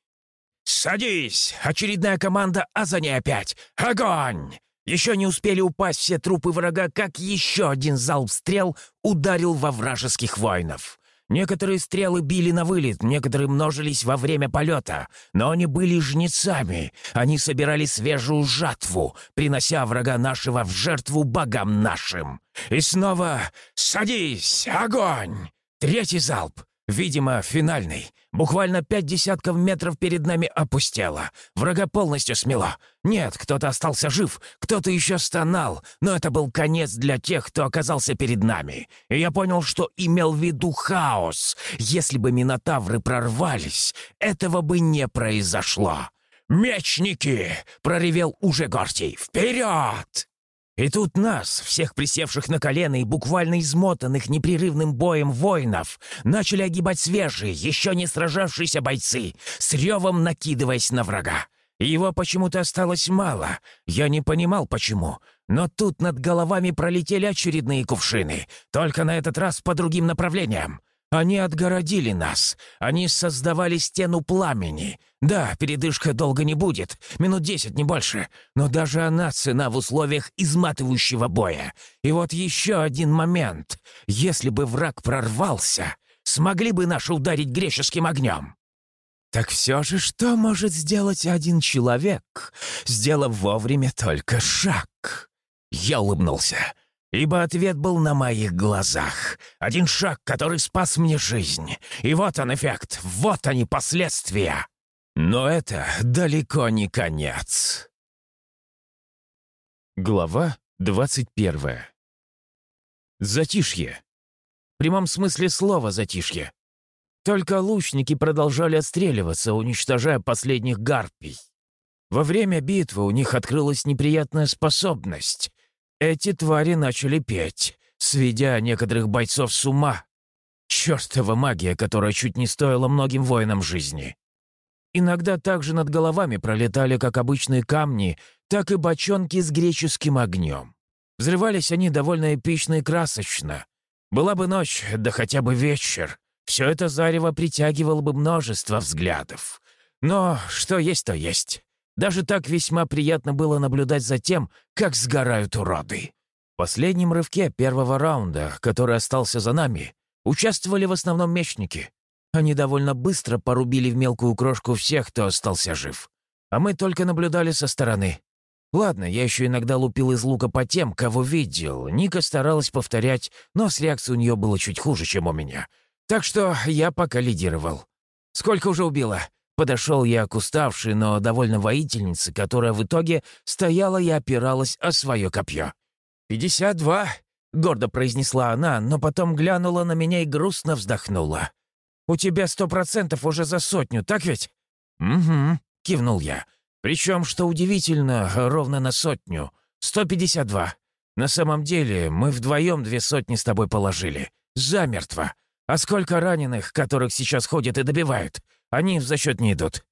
«Садись! Очередная команда, а за ней опять! Огонь!» Еще не успели упасть все трупы врага, как еще один залп стрел ударил во вражеских воинов. Некоторые стрелы били на вылет, некоторые множились во время полета, но они были жнецами. Они собирали свежую жатву, принося врага нашего в жертву богам нашим. И снова «Садись! Огонь!» Третий залп. Видимо, финальный. Буквально пять десятков метров перед нами опустело. Врага полностью смело. Нет, кто-то остался жив, кто-то еще стонал, но это был конец для тех, кто оказался перед нами. И я понял, что имел в виду хаос. Если бы минотавры прорвались, этого бы не произошло. «Мечники!» — проревел уже Гортий. «Вперед!» И тут нас, всех присевших на колено и буквально измотанных непрерывным боем воинов, начали огибать свежие, еще не сражавшиеся бойцы, с ревом накидываясь на врага. Его почему-то осталось мало. Я не понимал, почему. Но тут над головами пролетели очередные кувшины, только на этот раз по другим направлениям. Они отгородили нас. Они создавали стену пламени. Да, передышка долго не будет, минут десять, не больше. Но даже она цена в условиях изматывающего боя. И вот еще один момент. Если бы враг прорвался, смогли бы наши ударить греческим огнем? Так все же, что может сделать один человек, сделав вовремя только шаг? Я улыбнулся ибо ответ был на моих глазах. Один шаг, который спас мне жизнь. И вот он эффект, вот они последствия. Но это далеко не конец. Глава двадцать первая. Затишье. В прямом смысле слова затишье. Только лучники продолжали отстреливаться, уничтожая последних гарпий. Во время битвы у них открылась неприятная способность эти твари начали петь, сведя некоторых бойцов с ума. Чёртова магия, которая чуть не стоила многим воинам жизни. Иногда также над головами пролетали как обычные камни, так и бочонки с греческим огнем. Взрывались они довольно эпично и красочно. Была бы ночь, да хотя бы вечер. Все это зарево притягивало бы множество взглядов. Но что есть, то есть. Даже так весьма приятно было наблюдать за тем, как сгорают уроды. В последнем рывке первого раунда, который остался за нами, участвовали в основном мечники. Они довольно быстро порубили в мелкую крошку всех, кто остался жив. А мы только наблюдали со стороны. Ладно, я еще иногда лупил из лука по тем, кого видел. Ника старалась повторять, но с реакцией у нее было чуть хуже, чем у меня. Так что я пока лидировал. «Сколько уже убила?» Подошел я к уставшей, но довольно воительнице, которая в итоге стояла и опиралась о свое копье. «Пятьдесят два», — гордо произнесла она, но потом глянула на меня и грустно вздохнула. «У тебя сто процентов уже за сотню, так ведь?» «Угу», — кивнул я. «Причем, что удивительно, ровно на сотню. Сто пятьдесят два. На самом деле, мы вдвоем две сотни с тобой положили. Замертво. А сколько раненых, которых сейчас ходят и добивают? Они в зачет не идут».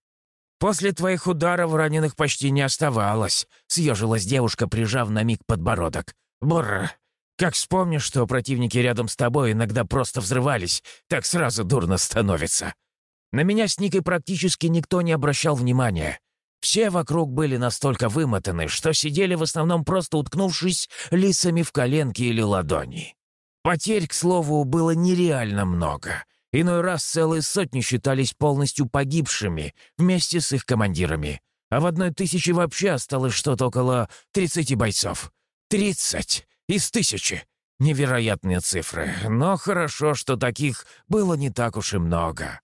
«После твоих ударов раненых почти не оставалось», — съежилась девушка, прижав на миг подбородок. «Бррр. Как вспомнишь, что противники рядом с тобой иногда просто взрывались, так сразу дурно становится. На меня с Никой практически никто не обращал внимания. Все вокруг были настолько вымотаны, что сидели в основном просто уткнувшись лицами в коленки или ладони. Потерь, к слову, было нереально много — Иной раз целые сотни считались полностью погибшими вместе с их командирами, а в одной тысяче вообще осталось что-то около 30 бойцов. Тридцать из тысячи. Невероятные цифры, но хорошо, что таких было не так уж и много.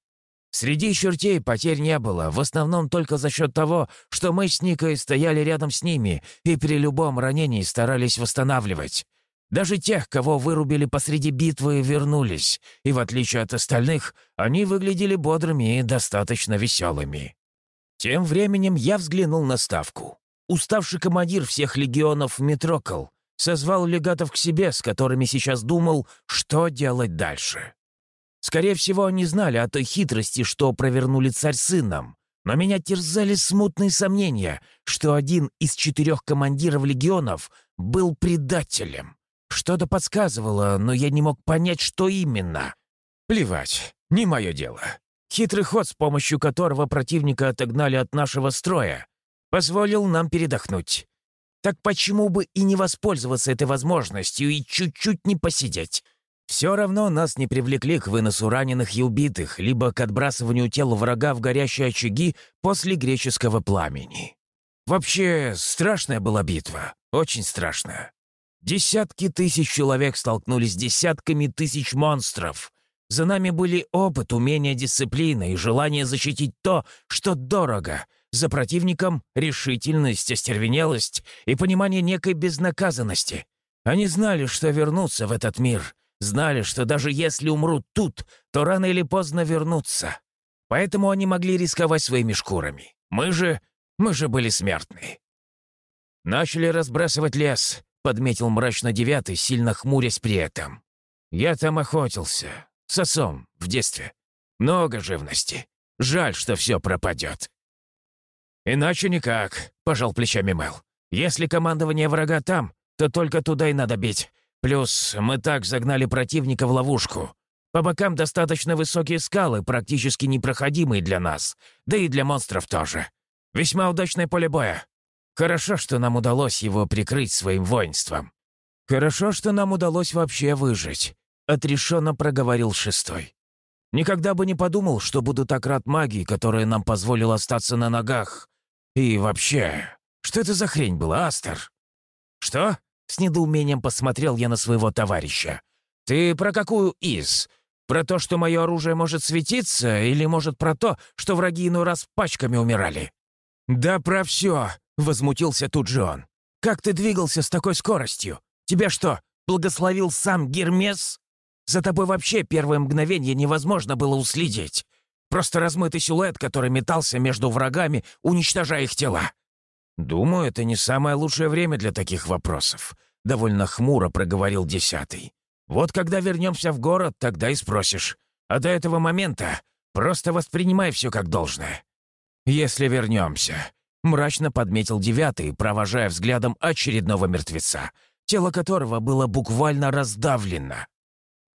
Среди чертей потерь не было, в основном только за счет того, что мы с Никой стояли рядом с ними и при любом ранении старались восстанавливать. Даже тех, кого вырубили посреди битвы, вернулись, и в отличие от остальных, они выглядели бодрыми и достаточно веселыми. Тем временем я взглянул на ставку. Уставший командир всех легионов Митрокол созвал легатов к себе, с которыми сейчас думал, что делать дальше. Скорее всего, они знали о той хитрости, что провернули царь сыном, но меня терзали смутные сомнения, что один из четырех командиров легионов был предателем. Что-то подсказывало, но я не мог понять, что именно. Плевать, не мое дело. Хитрый ход, с помощью которого противника отогнали от нашего строя, позволил нам передохнуть. Так почему бы и не воспользоваться этой возможностью и чуть-чуть не посидеть? Все равно нас не привлекли к выносу раненых и убитых, либо к отбрасыванию тела врага в горящие очаги после греческого пламени. Вообще, страшная была битва, очень страшная. Десятки тысяч человек столкнулись с десятками тысяч монстров. За нами были опыт, умение, дисциплина и желание защитить то, что дорого — за противником решительность, остервенелость и понимание некой безнаказанности. Они знали, что вернутся в этот мир, знали, что даже если умрут тут, то рано или поздно вернутся. Поэтому они могли рисковать своими шкурами. Мы же... мы же были смертны. «Начали разбрасывать лес», — подметил мрачно девятый, сильно хмурясь при этом. «Я там охотился. Сосом, в детстве. Много живности. Жаль, что все пропадет. «Иначе никак», — пожал плечами Мел. «Если командование врага там, то только туда и надо бить. Плюс мы так загнали противника в ловушку. По бокам достаточно высокие скалы, практически непроходимые для нас, да и для монстров тоже. Весьма удачное поле боя. Хорошо, что нам удалось его прикрыть своим воинством. Хорошо, что нам удалось вообще выжить», — отрешенно проговорил шестой. «Никогда бы не подумал, что буду так рад магии, которая нам позволила остаться на ногах. «И вообще, что это за хрень была, Астер?» «Что?» — с недоумением посмотрел я на своего товарища. «Ты про какую из? Про то, что мое оружие может светиться, или, может, про то, что враги иной раз пачками умирали?» «Да про все!» — возмутился тут же он. «Как ты двигался с такой скоростью? Тебя что, благословил сам Гермес? За тобой вообще первое мгновение невозможно было уследить. Просто размытый силуэт, который метался между врагами, уничтожая их тела. «Думаю, это не самое лучшее время для таких вопросов», — довольно хмуро проговорил десятый. «Вот когда вернемся в город, тогда и спросишь. А до этого момента просто воспринимай все как должное». «Если вернемся», — мрачно подметил девятый, провожая взглядом очередного мертвеца, тело которого было буквально раздавлено.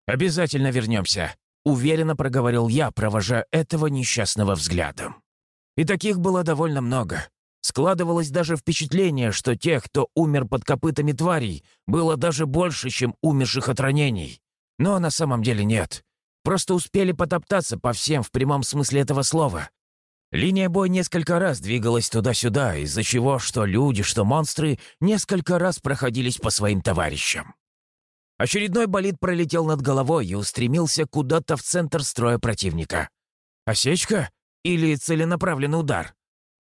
«Обязательно вернемся», Уверенно проговорил я, провожая этого несчастного взглядом. И таких было довольно много. Складывалось даже впечатление, что тех, кто умер под копытами тварей, было даже больше, чем умерших от ранений. Но на самом деле нет. Просто успели потоптаться по всем в прямом смысле этого слова. Линия боя несколько раз двигалась туда-сюда, из-за чего что люди, что монстры несколько раз проходились по своим товарищам. Очередной болид пролетел над головой и устремился куда-то в центр строя противника. Осечка или целенаправленный удар?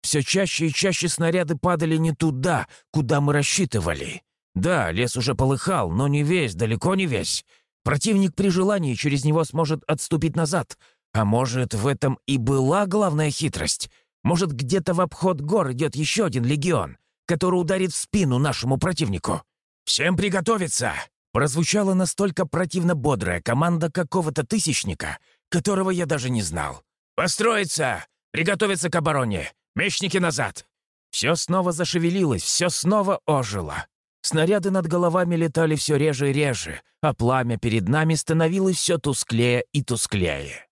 Все чаще и чаще снаряды падали не туда, куда мы рассчитывали. Да, лес уже полыхал, но не весь, далеко не весь. Противник при желании через него сможет отступить назад. А может, в этом и была главная хитрость? Может, где-то в обход гор идет еще один легион, который ударит в спину нашему противнику? «Всем приготовиться!» Прозвучала настолько противно бодрая команда какого-то тысячника, которого я даже не знал. «Построиться! Приготовиться к обороне! Мечники назад!» Все снова зашевелилось, все снова ожило. Снаряды над головами летали все реже и реже, а пламя перед нами становилось все тусклее и тусклее.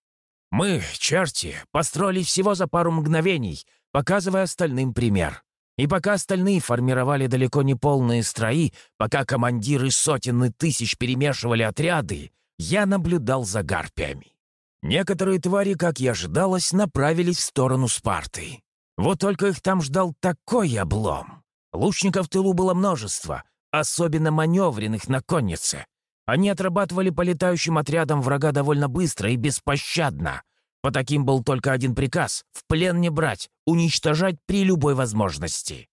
Мы, черти, построились всего за пару мгновений, показывая остальным пример. И пока остальные формировали далеко не полные строи, пока командиры сотен и тысяч перемешивали отряды, я наблюдал за гарпиями. Некоторые твари, как и ожидалось, направились в сторону Спарты. Вот только их там ждал такой облом. Лучников в тылу было множество, особенно маневренных на коннице. Они отрабатывали по летающим отрядам врага довольно быстро и беспощадно. По таким был только один приказ — в плен не брать, уничтожать при любой возможности.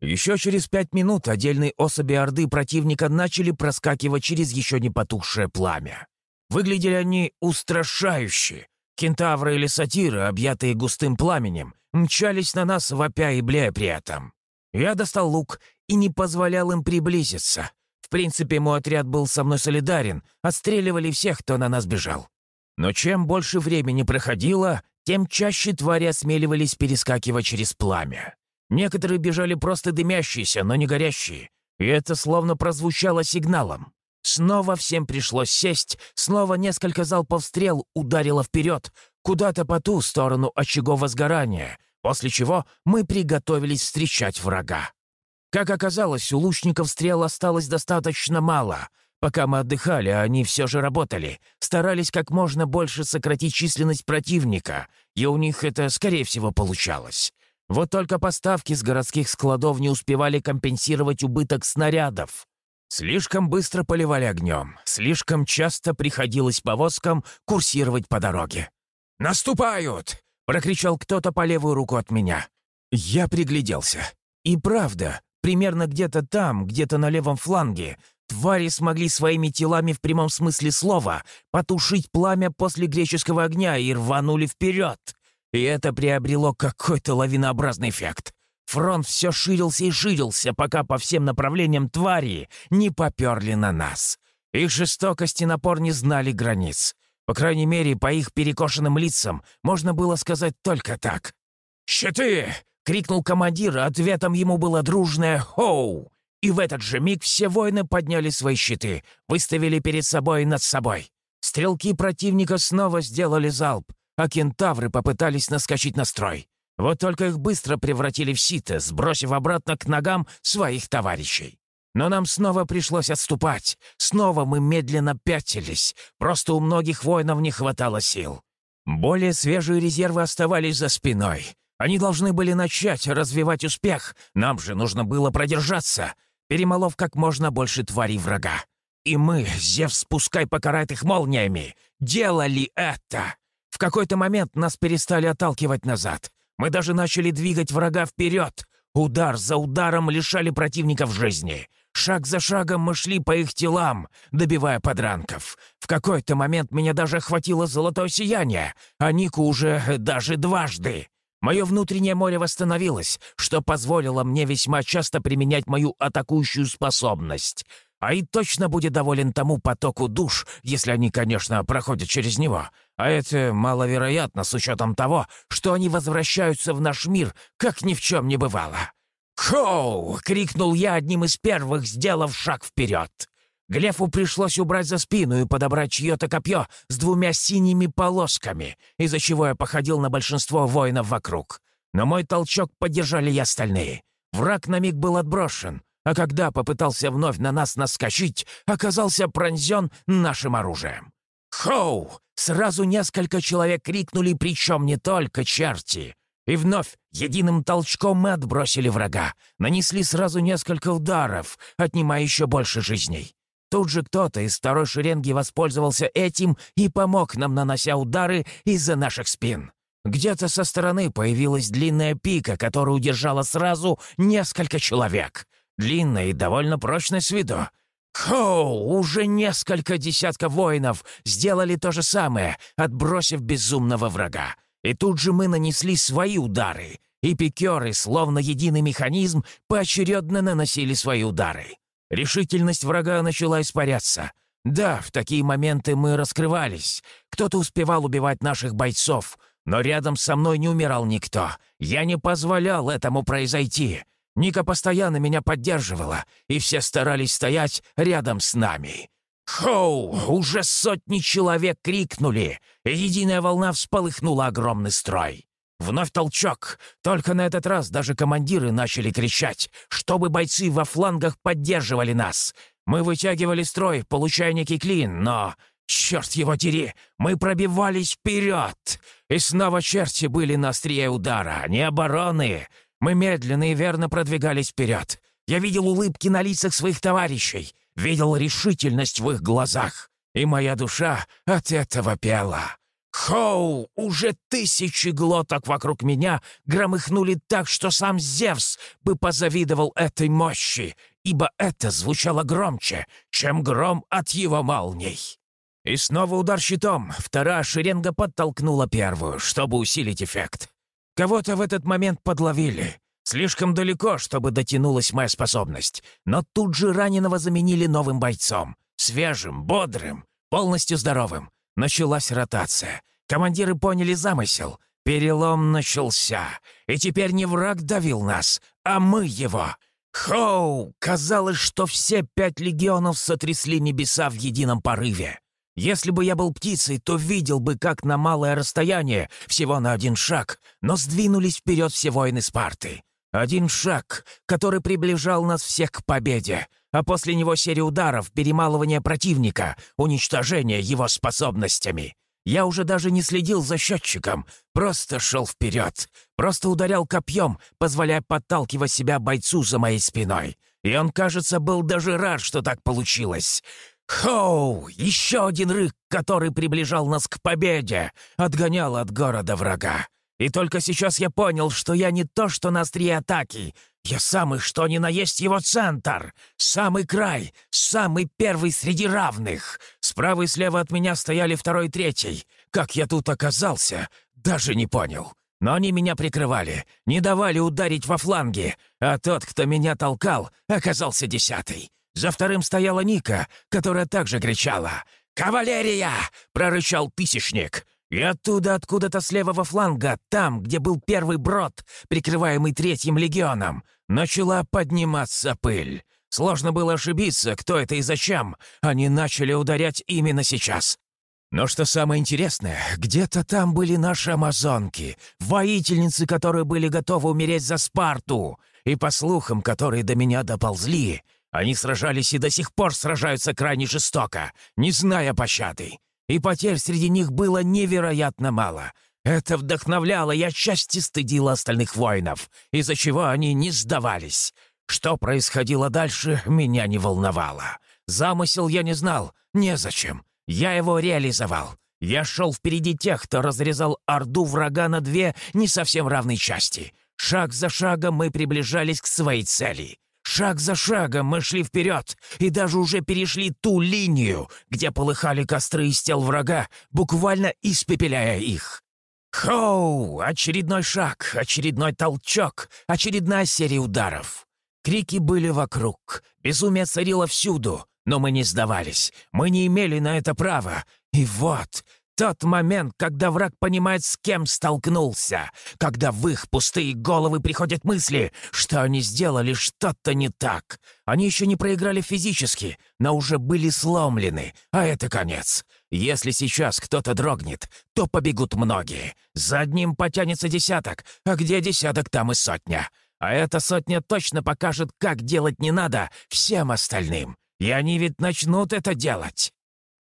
Еще через пять минут отдельные особи Орды противника начали проскакивать через еще не потухшее пламя. Выглядели они устрашающе. Кентавры или сатиры, объятые густым пламенем, мчались на нас, вопя и бляя при этом. Я достал лук и не позволял им приблизиться. Принципе, мой отряд был со мной солидарен, отстреливали всех, кто на нас бежал. Но чем больше времени проходило, тем чаще твари осмеливались перескакивать через пламя. Некоторые бежали просто дымящиеся, но не горящие, и это словно прозвучало сигналом. Снова всем пришлось сесть, снова несколько залпов стрел ударило вперед, куда-то по ту сторону очагов возгорания, после чего мы приготовились встречать врага. Как оказалось, у лучников стрел осталось достаточно мало. Пока мы отдыхали, они все же работали, старались как можно больше сократить численность противника, и у них это, скорее всего, получалось. Вот только поставки с городских складов не успевали компенсировать убыток снарядов. Слишком быстро поливали огнем, слишком часто приходилось повозкам курсировать по дороге. «Наступают!» — прокричал кто-то по левую руку от меня. Я пригляделся. И правда, примерно где-то там, где-то на левом фланге, твари смогли своими телами в прямом смысле слова потушить пламя после греческого огня и рванули вперед. И это приобрело какой-то лавинообразный эффект. Фронт все ширился и ширился, пока по всем направлениям твари не поперли на нас. Их жестокость и напор не знали границ. По крайней мере, по их перекошенным лицам можно было сказать только так. «Щиты!» — крикнул командир, ответом ему было дружное «Хоу!». И в этот же миг все воины подняли свои щиты, выставили перед собой и над собой. Стрелки противника снова сделали залп а кентавры попытались наскочить на строй. Вот только их быстро превратили в сито, сбросив обратно к ногам своих товарищей. Но нам снова пришлось отступать. Снова мы медленно пятились. Просто у многих воинов не хватало сил. Более свежие резервы оставались за спиной. Они должны были начать развивать успех. Нам же нужно было продержаться, перемолов как можно больше тварей врага. И мы, Зевс, пускай покарает их молниями, делали это. В какой-то момент нас перестали отталкивать назад. Мы даже начали двигать врага вперед. Удар за ударом лишали противников жизни. Шаг за шагом мы шли по их телам, добивая подранков. В какой-то момент меня даже охватило золотое сияние, а Нику уже даже дважды. Мое внутреннее море восстановилось, что позволило мне весьма часто применять мою атакующую способность. А и точно будет доволен тому потоку душ, если они, конечно, проходят через него. А это маловероятно с учетом того, что они возвращаются в наш мир, как ни в чем не бывало. «Хоу!» — крикнул я одним из первых, сделав шаг вперед. Глефу пришлось убрать за спину и подобрать чье-то копье с двумя синими полосками, из-за чего я походил на большинство воинов вокруг. Но мой толчок поддержали и остальные. Враг на миг был отброшен, а когда попытался вновь на нас наскочить, оказался пронзен нашим оружием. «Хоу!» Сразу несколько человек крикнули, причем не только черти. И вновь единым толчком мы отбросили врага, нанесли сразу несколько ударов, отнимая еще больше жизней. Тут же кто-то из второй шеренги воспользовался этим и помог нам, нанося удары из-за наших спин. Где-то со стороны появилась длинная пика, которая удержала сразу несколько человек. Длинная и довольно прочная с виду. Хоу, уже несколько десятков воинов сделали то же самое, отбросив безумного врага. И тут же мы нанесли свои удары, и пикеры, словно единый механизм, поочередно наносили свои удары. Решительность врага начала испаряться. Да, в такие моменты мы раскрывались. Кто-то успевал убивать наших бойцов, но рядом со мной не умирал никто. Я не позволял этому произойти. Ника постоянно меня поддерживала, и все старались стоять рядом с нами. «Хоу!» Уже сотни человек крикнули, единая волна всполыхнула огромный строй. Вновь толчок. Только на этот раз даже командиры начали кричать, чтобы бойцы во флангах поддерживали нас. Мы вытягивали строй, получая некий клин, но... Черт его дери, мы пробивались вперед! И снова черти были на острие удара, не обороны. Мы медленно и верно продвигались вперед. Я видел улыбки на лицах своих товарищей, видел решительность в их глазах, и моя душа от этого пела. Хоу! Уже тысячи глоток вокруг меня громыхнули так, что сам Зевс бы позавидовал этой мощи, ибо это звучало громче, чем гром от его молний. И снова удар щитом. Вторая шеренга подтолкнула первую, чтобы усилить эффект. Кого-то в этот момент подловили. Слишком далеко, чтобы дотянулась моя способность. Но тут же раненого заменили новым бойцом. Свежим, бодрым, полностью здоровым. Началась ротация. Командиры поняли замысел. Перелом начался. И теперь не враг давил нас, а мы его. Хоу! Казалось, что все пять легионов сотрясли небеса в едином порыве. Если бы я был птицей, то видел бы, как на малое расстояние, всего на один шаг, но сдвинулись вперед все воины Спарты. Один шаг, который приближал нас всех к победе, а после него серия ударов, перемалывание противника, уничтожение его способностями. Я уже даже не следил за счетчиком, просто шел вперед, просто ударял копьем, позволяя подталкивать себя бойцу за моей спиной. И он, кажется, был даже рад, что так получилось. Хоу! Еще один рык, который приближал нас к победе, отгонял от города врага. И только сейчас я понял, что я не то, что на острие атаки. Я самый, что ни на есть его центр. Самый край, самый первый среди равных. Справа и слева от меня стояли второй и третий. Как я тут оказался, даже не понял. Но они меня прикрывали, не давали ударить во фланги, а тот, кто меня толкал, оказался десятый. За вторым стояла Ника, которая также кричала. «Кавалерия!» — прорычал тысячник. И оттуда, откуда-то с левого фланга, там, где был первый брод, прикрываемый третьим легионом, начала подниматься пыль. Сложно было ошибиться, кто это и зачем. Они начали ударять именно сейчас. Но что самое интересное, где-то там были наши амазонки, воительницы, которые были готовы умереть за Спарту. И по слухам, которые до меня доползли, они сражались и до сих пор сражаются крайне жестоко, не зная пощады. И потерь среди них было невероятно мало. Это вдохновляло и отчасти стыдило остальных воинов, из-за чего они не сдавались. Что происходило дальше, меня не волновало. Замысел я не знал, незачем. Я его реализовал. Я шел впереди тех, кто разрезал орду врага на две не совсем равные части. Шаг за шагом мы приближались к своей цели. Шаг за шагом мы шли вперед и даже уже перешли ту линию, где полыхали костры из тел врага, буквально испепеляя их. Хоу! Очередной шаг, очередной толчок, очередная серия ударов. Крики были вокруг, безумие царило всюду, но мы не сдавались, мы не имели на это права. И вот, тот момент, когда враг понимает, с кем столкнулся, когда в их пустые головы приходят мысли, что они сделали что-то не так. Они еще не проиграли физически, но уже были сломлены, а это конец. Если сейчас кто-то дрогнет, то побегут многие. За одним потянется десяток, а где десяток, там и сотня. А эта сотня точно покажет, как делать не надо всем остальным. И они ведь начнут это делать.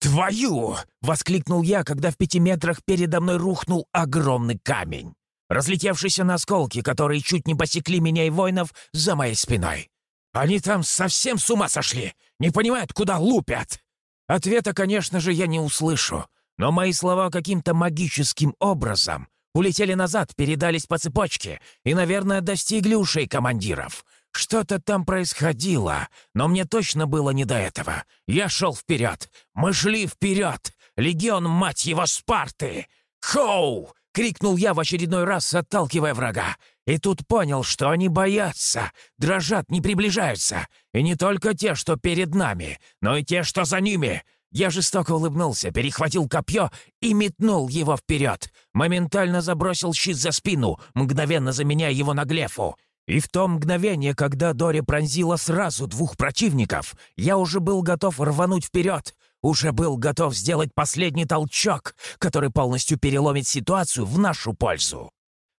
«Твою!» — воскликнул я, когда в пяти метрах передо мной рухнул огромный камень, разлетевшийся на осколки, которые чуть не посекли меня и воинов за моей спиной. «Они там совсем с ума сошли! Не понимают, куда лупят!» Ответа, конечно же, я не услышу, но мои слова каким-то магическим образом улетели назад, передались по цепочке и, наверное, достигли ушей командиров. Что-то там происходило, но мне точно было не до этого. Я шел вперед. Мы шли вперед. Легион, мать его, Спарты! Хоу! — крикнул я в очередной раз, отталкивая врага. И тут понял, что они боятся, дрожат, не приближаются. И не только те, что перед нами, но и те, что за ними. Я жестоко улыбнулся, перехватил копье и метнул его вперед. Моментально забросил щит за спину, мгновенно заменяя его на глефу. И в то мгновение, когда Дори пронзила сразу двух противников, я уже был готов рвануть вперед, уже был готов сделать последний толчок, который полностью переломит ситуацию в нашу пользу.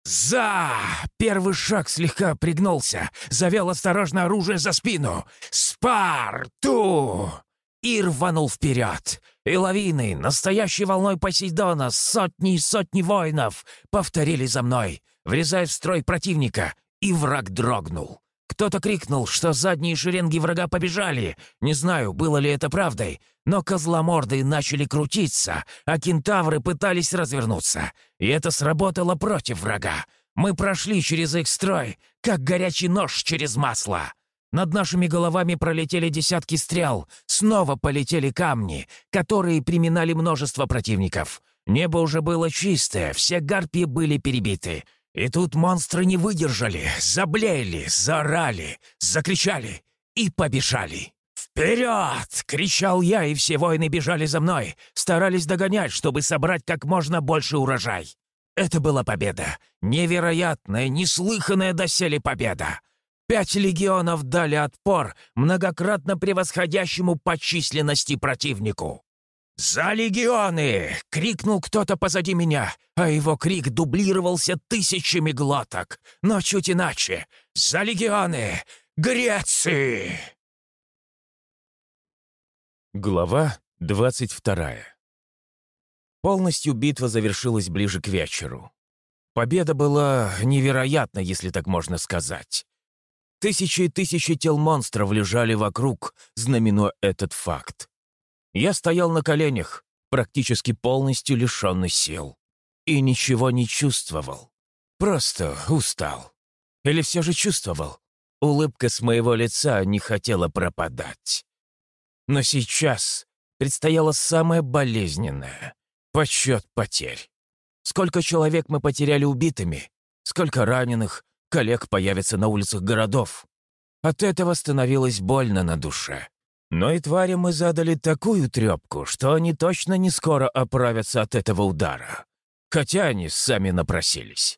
«За!» Первый шаг слегка пригнулся, завел осторожно оружие за спину. «Спарту!» И рванул вперед. И лавины, настоящей волной Посейдона, сотни и сотни воинов повторили за мной, врезая в строй противника, и враг дрогнул. Кто-то крикнул, что задние шеренги врага побежали. Не знаю, было ли это правдой, но козломорды начали крутиться, а кентавры пытались развернуться. И это сработало против врага. Мы прошли через их строй, как горячий нож через масло. Над нашими головами пролетели десятки стрел, снова полетели камни, которые приминали множество противников. Небо уже было чистое, все гарпии были перебиты. И тут монстры не выдержали, заблеяли, заорали, закричали и побежали. «Вперед!» — кричал я, и все воины бежали за мной, старались догонять, чтобы собрать как можно больше урожай. Это была победа. Невероятная, неслыханная доселе победа. Пять легионов дали отпор многократно превосходящему по численности противнику. «За легионы!» — крикнул кто-то позади меня, а его крик дублировался тысячами глоток, но чуть иначе. «За легионы! Греции!» Глава двадцать вторая. Полностью битва завершилась ближе к вечеру. Победа была невероятна, если так можно сказать. Тысячи и тысячи тел монстров лежали вокруг, знаменуя этот факт. Я стоял на коленях, практически полностью лишенный сил. И ничего не чувствовал. Просто устал. Или все же чувствовал. Улыбка с моего лица не хотела пропадать. Но сейчас предстояло самое болезненное — подсчет потерь. Сколько человек мы потеряли убитыми, сколько раненых, коллег появится на улицах городов. От этого становилось больно на душе. Но и твари мы задали такую трепку, что они точно не скоро оправятся от этого удара. Хотя они сами напросились.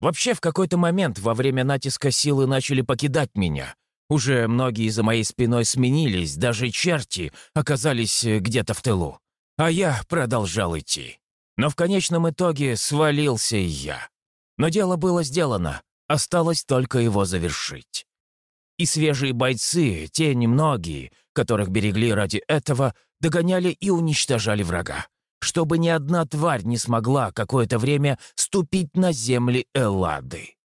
Вообще, в какой-то момент во время натиска силы начали покидать меня. Уже многие за моей спиной сменились, даже черти оказались э, где-то в тылу. А я продолжал идти. Но в конечном итоге свалился и я. Но дело было сделано. Осталось только его завершить. И свежие бойцы, те немногие, которых берегли ради этого, догоняли и уничтожали врага, чтобы ни одна тварь не смогла какое-то время ступить на земли Эллады.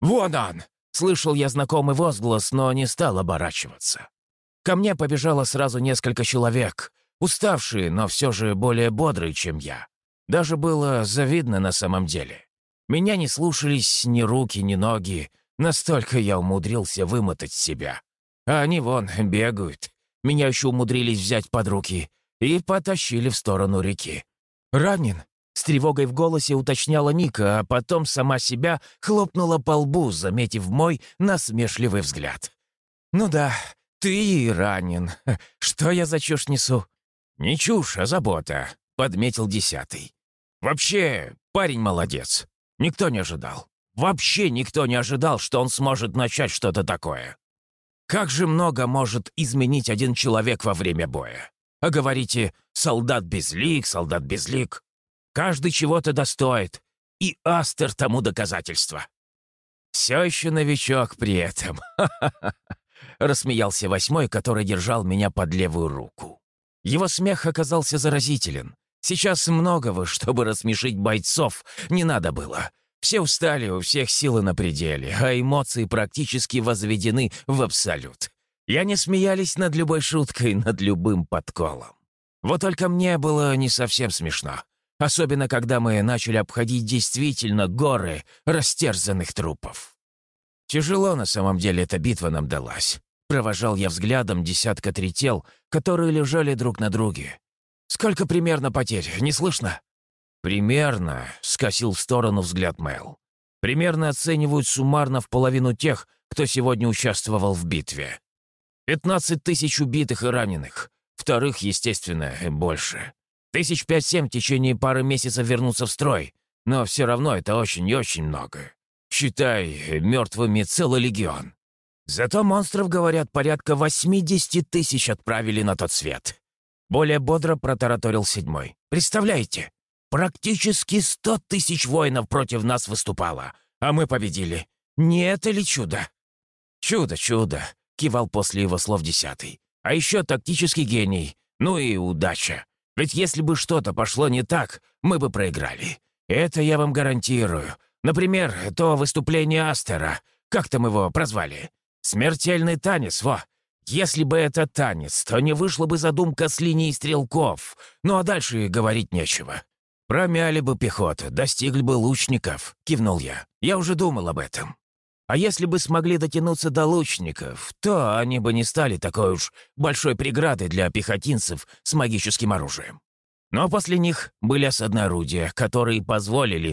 «Вон он!» — слышал я знакомый возглас, но не стал оборачиваться. Ко мне побежало сразу несколько человек, уставшие, но все же более бодрые, чем я. Даже было завидно на самом деле. Меня не слушались ни руки, ни ноги. Настолько я умудрился вымотать себя. А они вон бегают. Меня еще умудрились взять под руки и потащили в сторону реки. «Ранен?» — с тревогой в голосе уточняла Ника, а потом сама себя хлопнула по лбу, заметив мой насмешливый взгляд. «Ну да, ты и ранен. Что я за чушь несу?» «Не чушь, а забота», — подметил десятый. «Вообще, парень молодец. Никто не ожидал. Вообще никто не ожидал, что он сможет начать что-то такое. Как же много может изменить один человек во время боя? А говорите, солдат безлик, солдат безлик. Каждый чего-то достоит. И Астер тому доказательство. Все еще новичок при этом. Рассмеялся восьмой, который держал меня под левую руку. Его смех оказался заразителен. Сейчас многого, чтобы рассмешить бойцов, не надо было. Все устали, у всех силы на пределе, а эмоции практически возведены в абсолют. И они смеялись над любой шуткой, над любым подколом. Вот только мне было не совсем смешно. Особенно, когда мы начали обходить действительно горы растерзанных трупов. Тяжело на самом деле эта битва нам далась. Провожал я взглядом десятка три тел, которые лежали друг на друге. «Сколько примерно потерь? Не слышно?» «Примерно», — скосил в сторону взгляд Мэл. «Примерно оценивают суммарно в половину тех, кто сегодня участвовал в битве. Пятнадцать тысяч убитых и раненых. Вторых, естественно, больше. Тысяч пять-семь в течение пары месяцев вернутся в строй. Но все равно это очень и очень много. Считай, мертвыми целый легион. Зато монстров, говорят, порядка восьмидесяти тысяч отправили на тот свет. Более бодро протараторил седьмой. «Представляете, практически сто тысяч воинов против нас выступало, а мы победили. Не это ли чудо?» «Чудо, чудо», — кивал после его слов десятый. «А еще тактический гений. Ну и удача. Ведь если бы что-то пошло не так, мы бы проиграли. Это я вам гарантирую. Например, то выступление Астера, как там его прозвали? Смертельный танец, во! Если бы это танец, то не вышла бы задумка с линии стрелков. Ну а дальше говорить нечего. Промяли бы пехоту, достигли бы лучников, кивнул я. Я уже думал об этом. А если бы смогли дотянуться до лучников, то они бы не стали такой уж большой преградой для пехотинцев с магическим оружием. Но после них были осадные орудия, которые позволили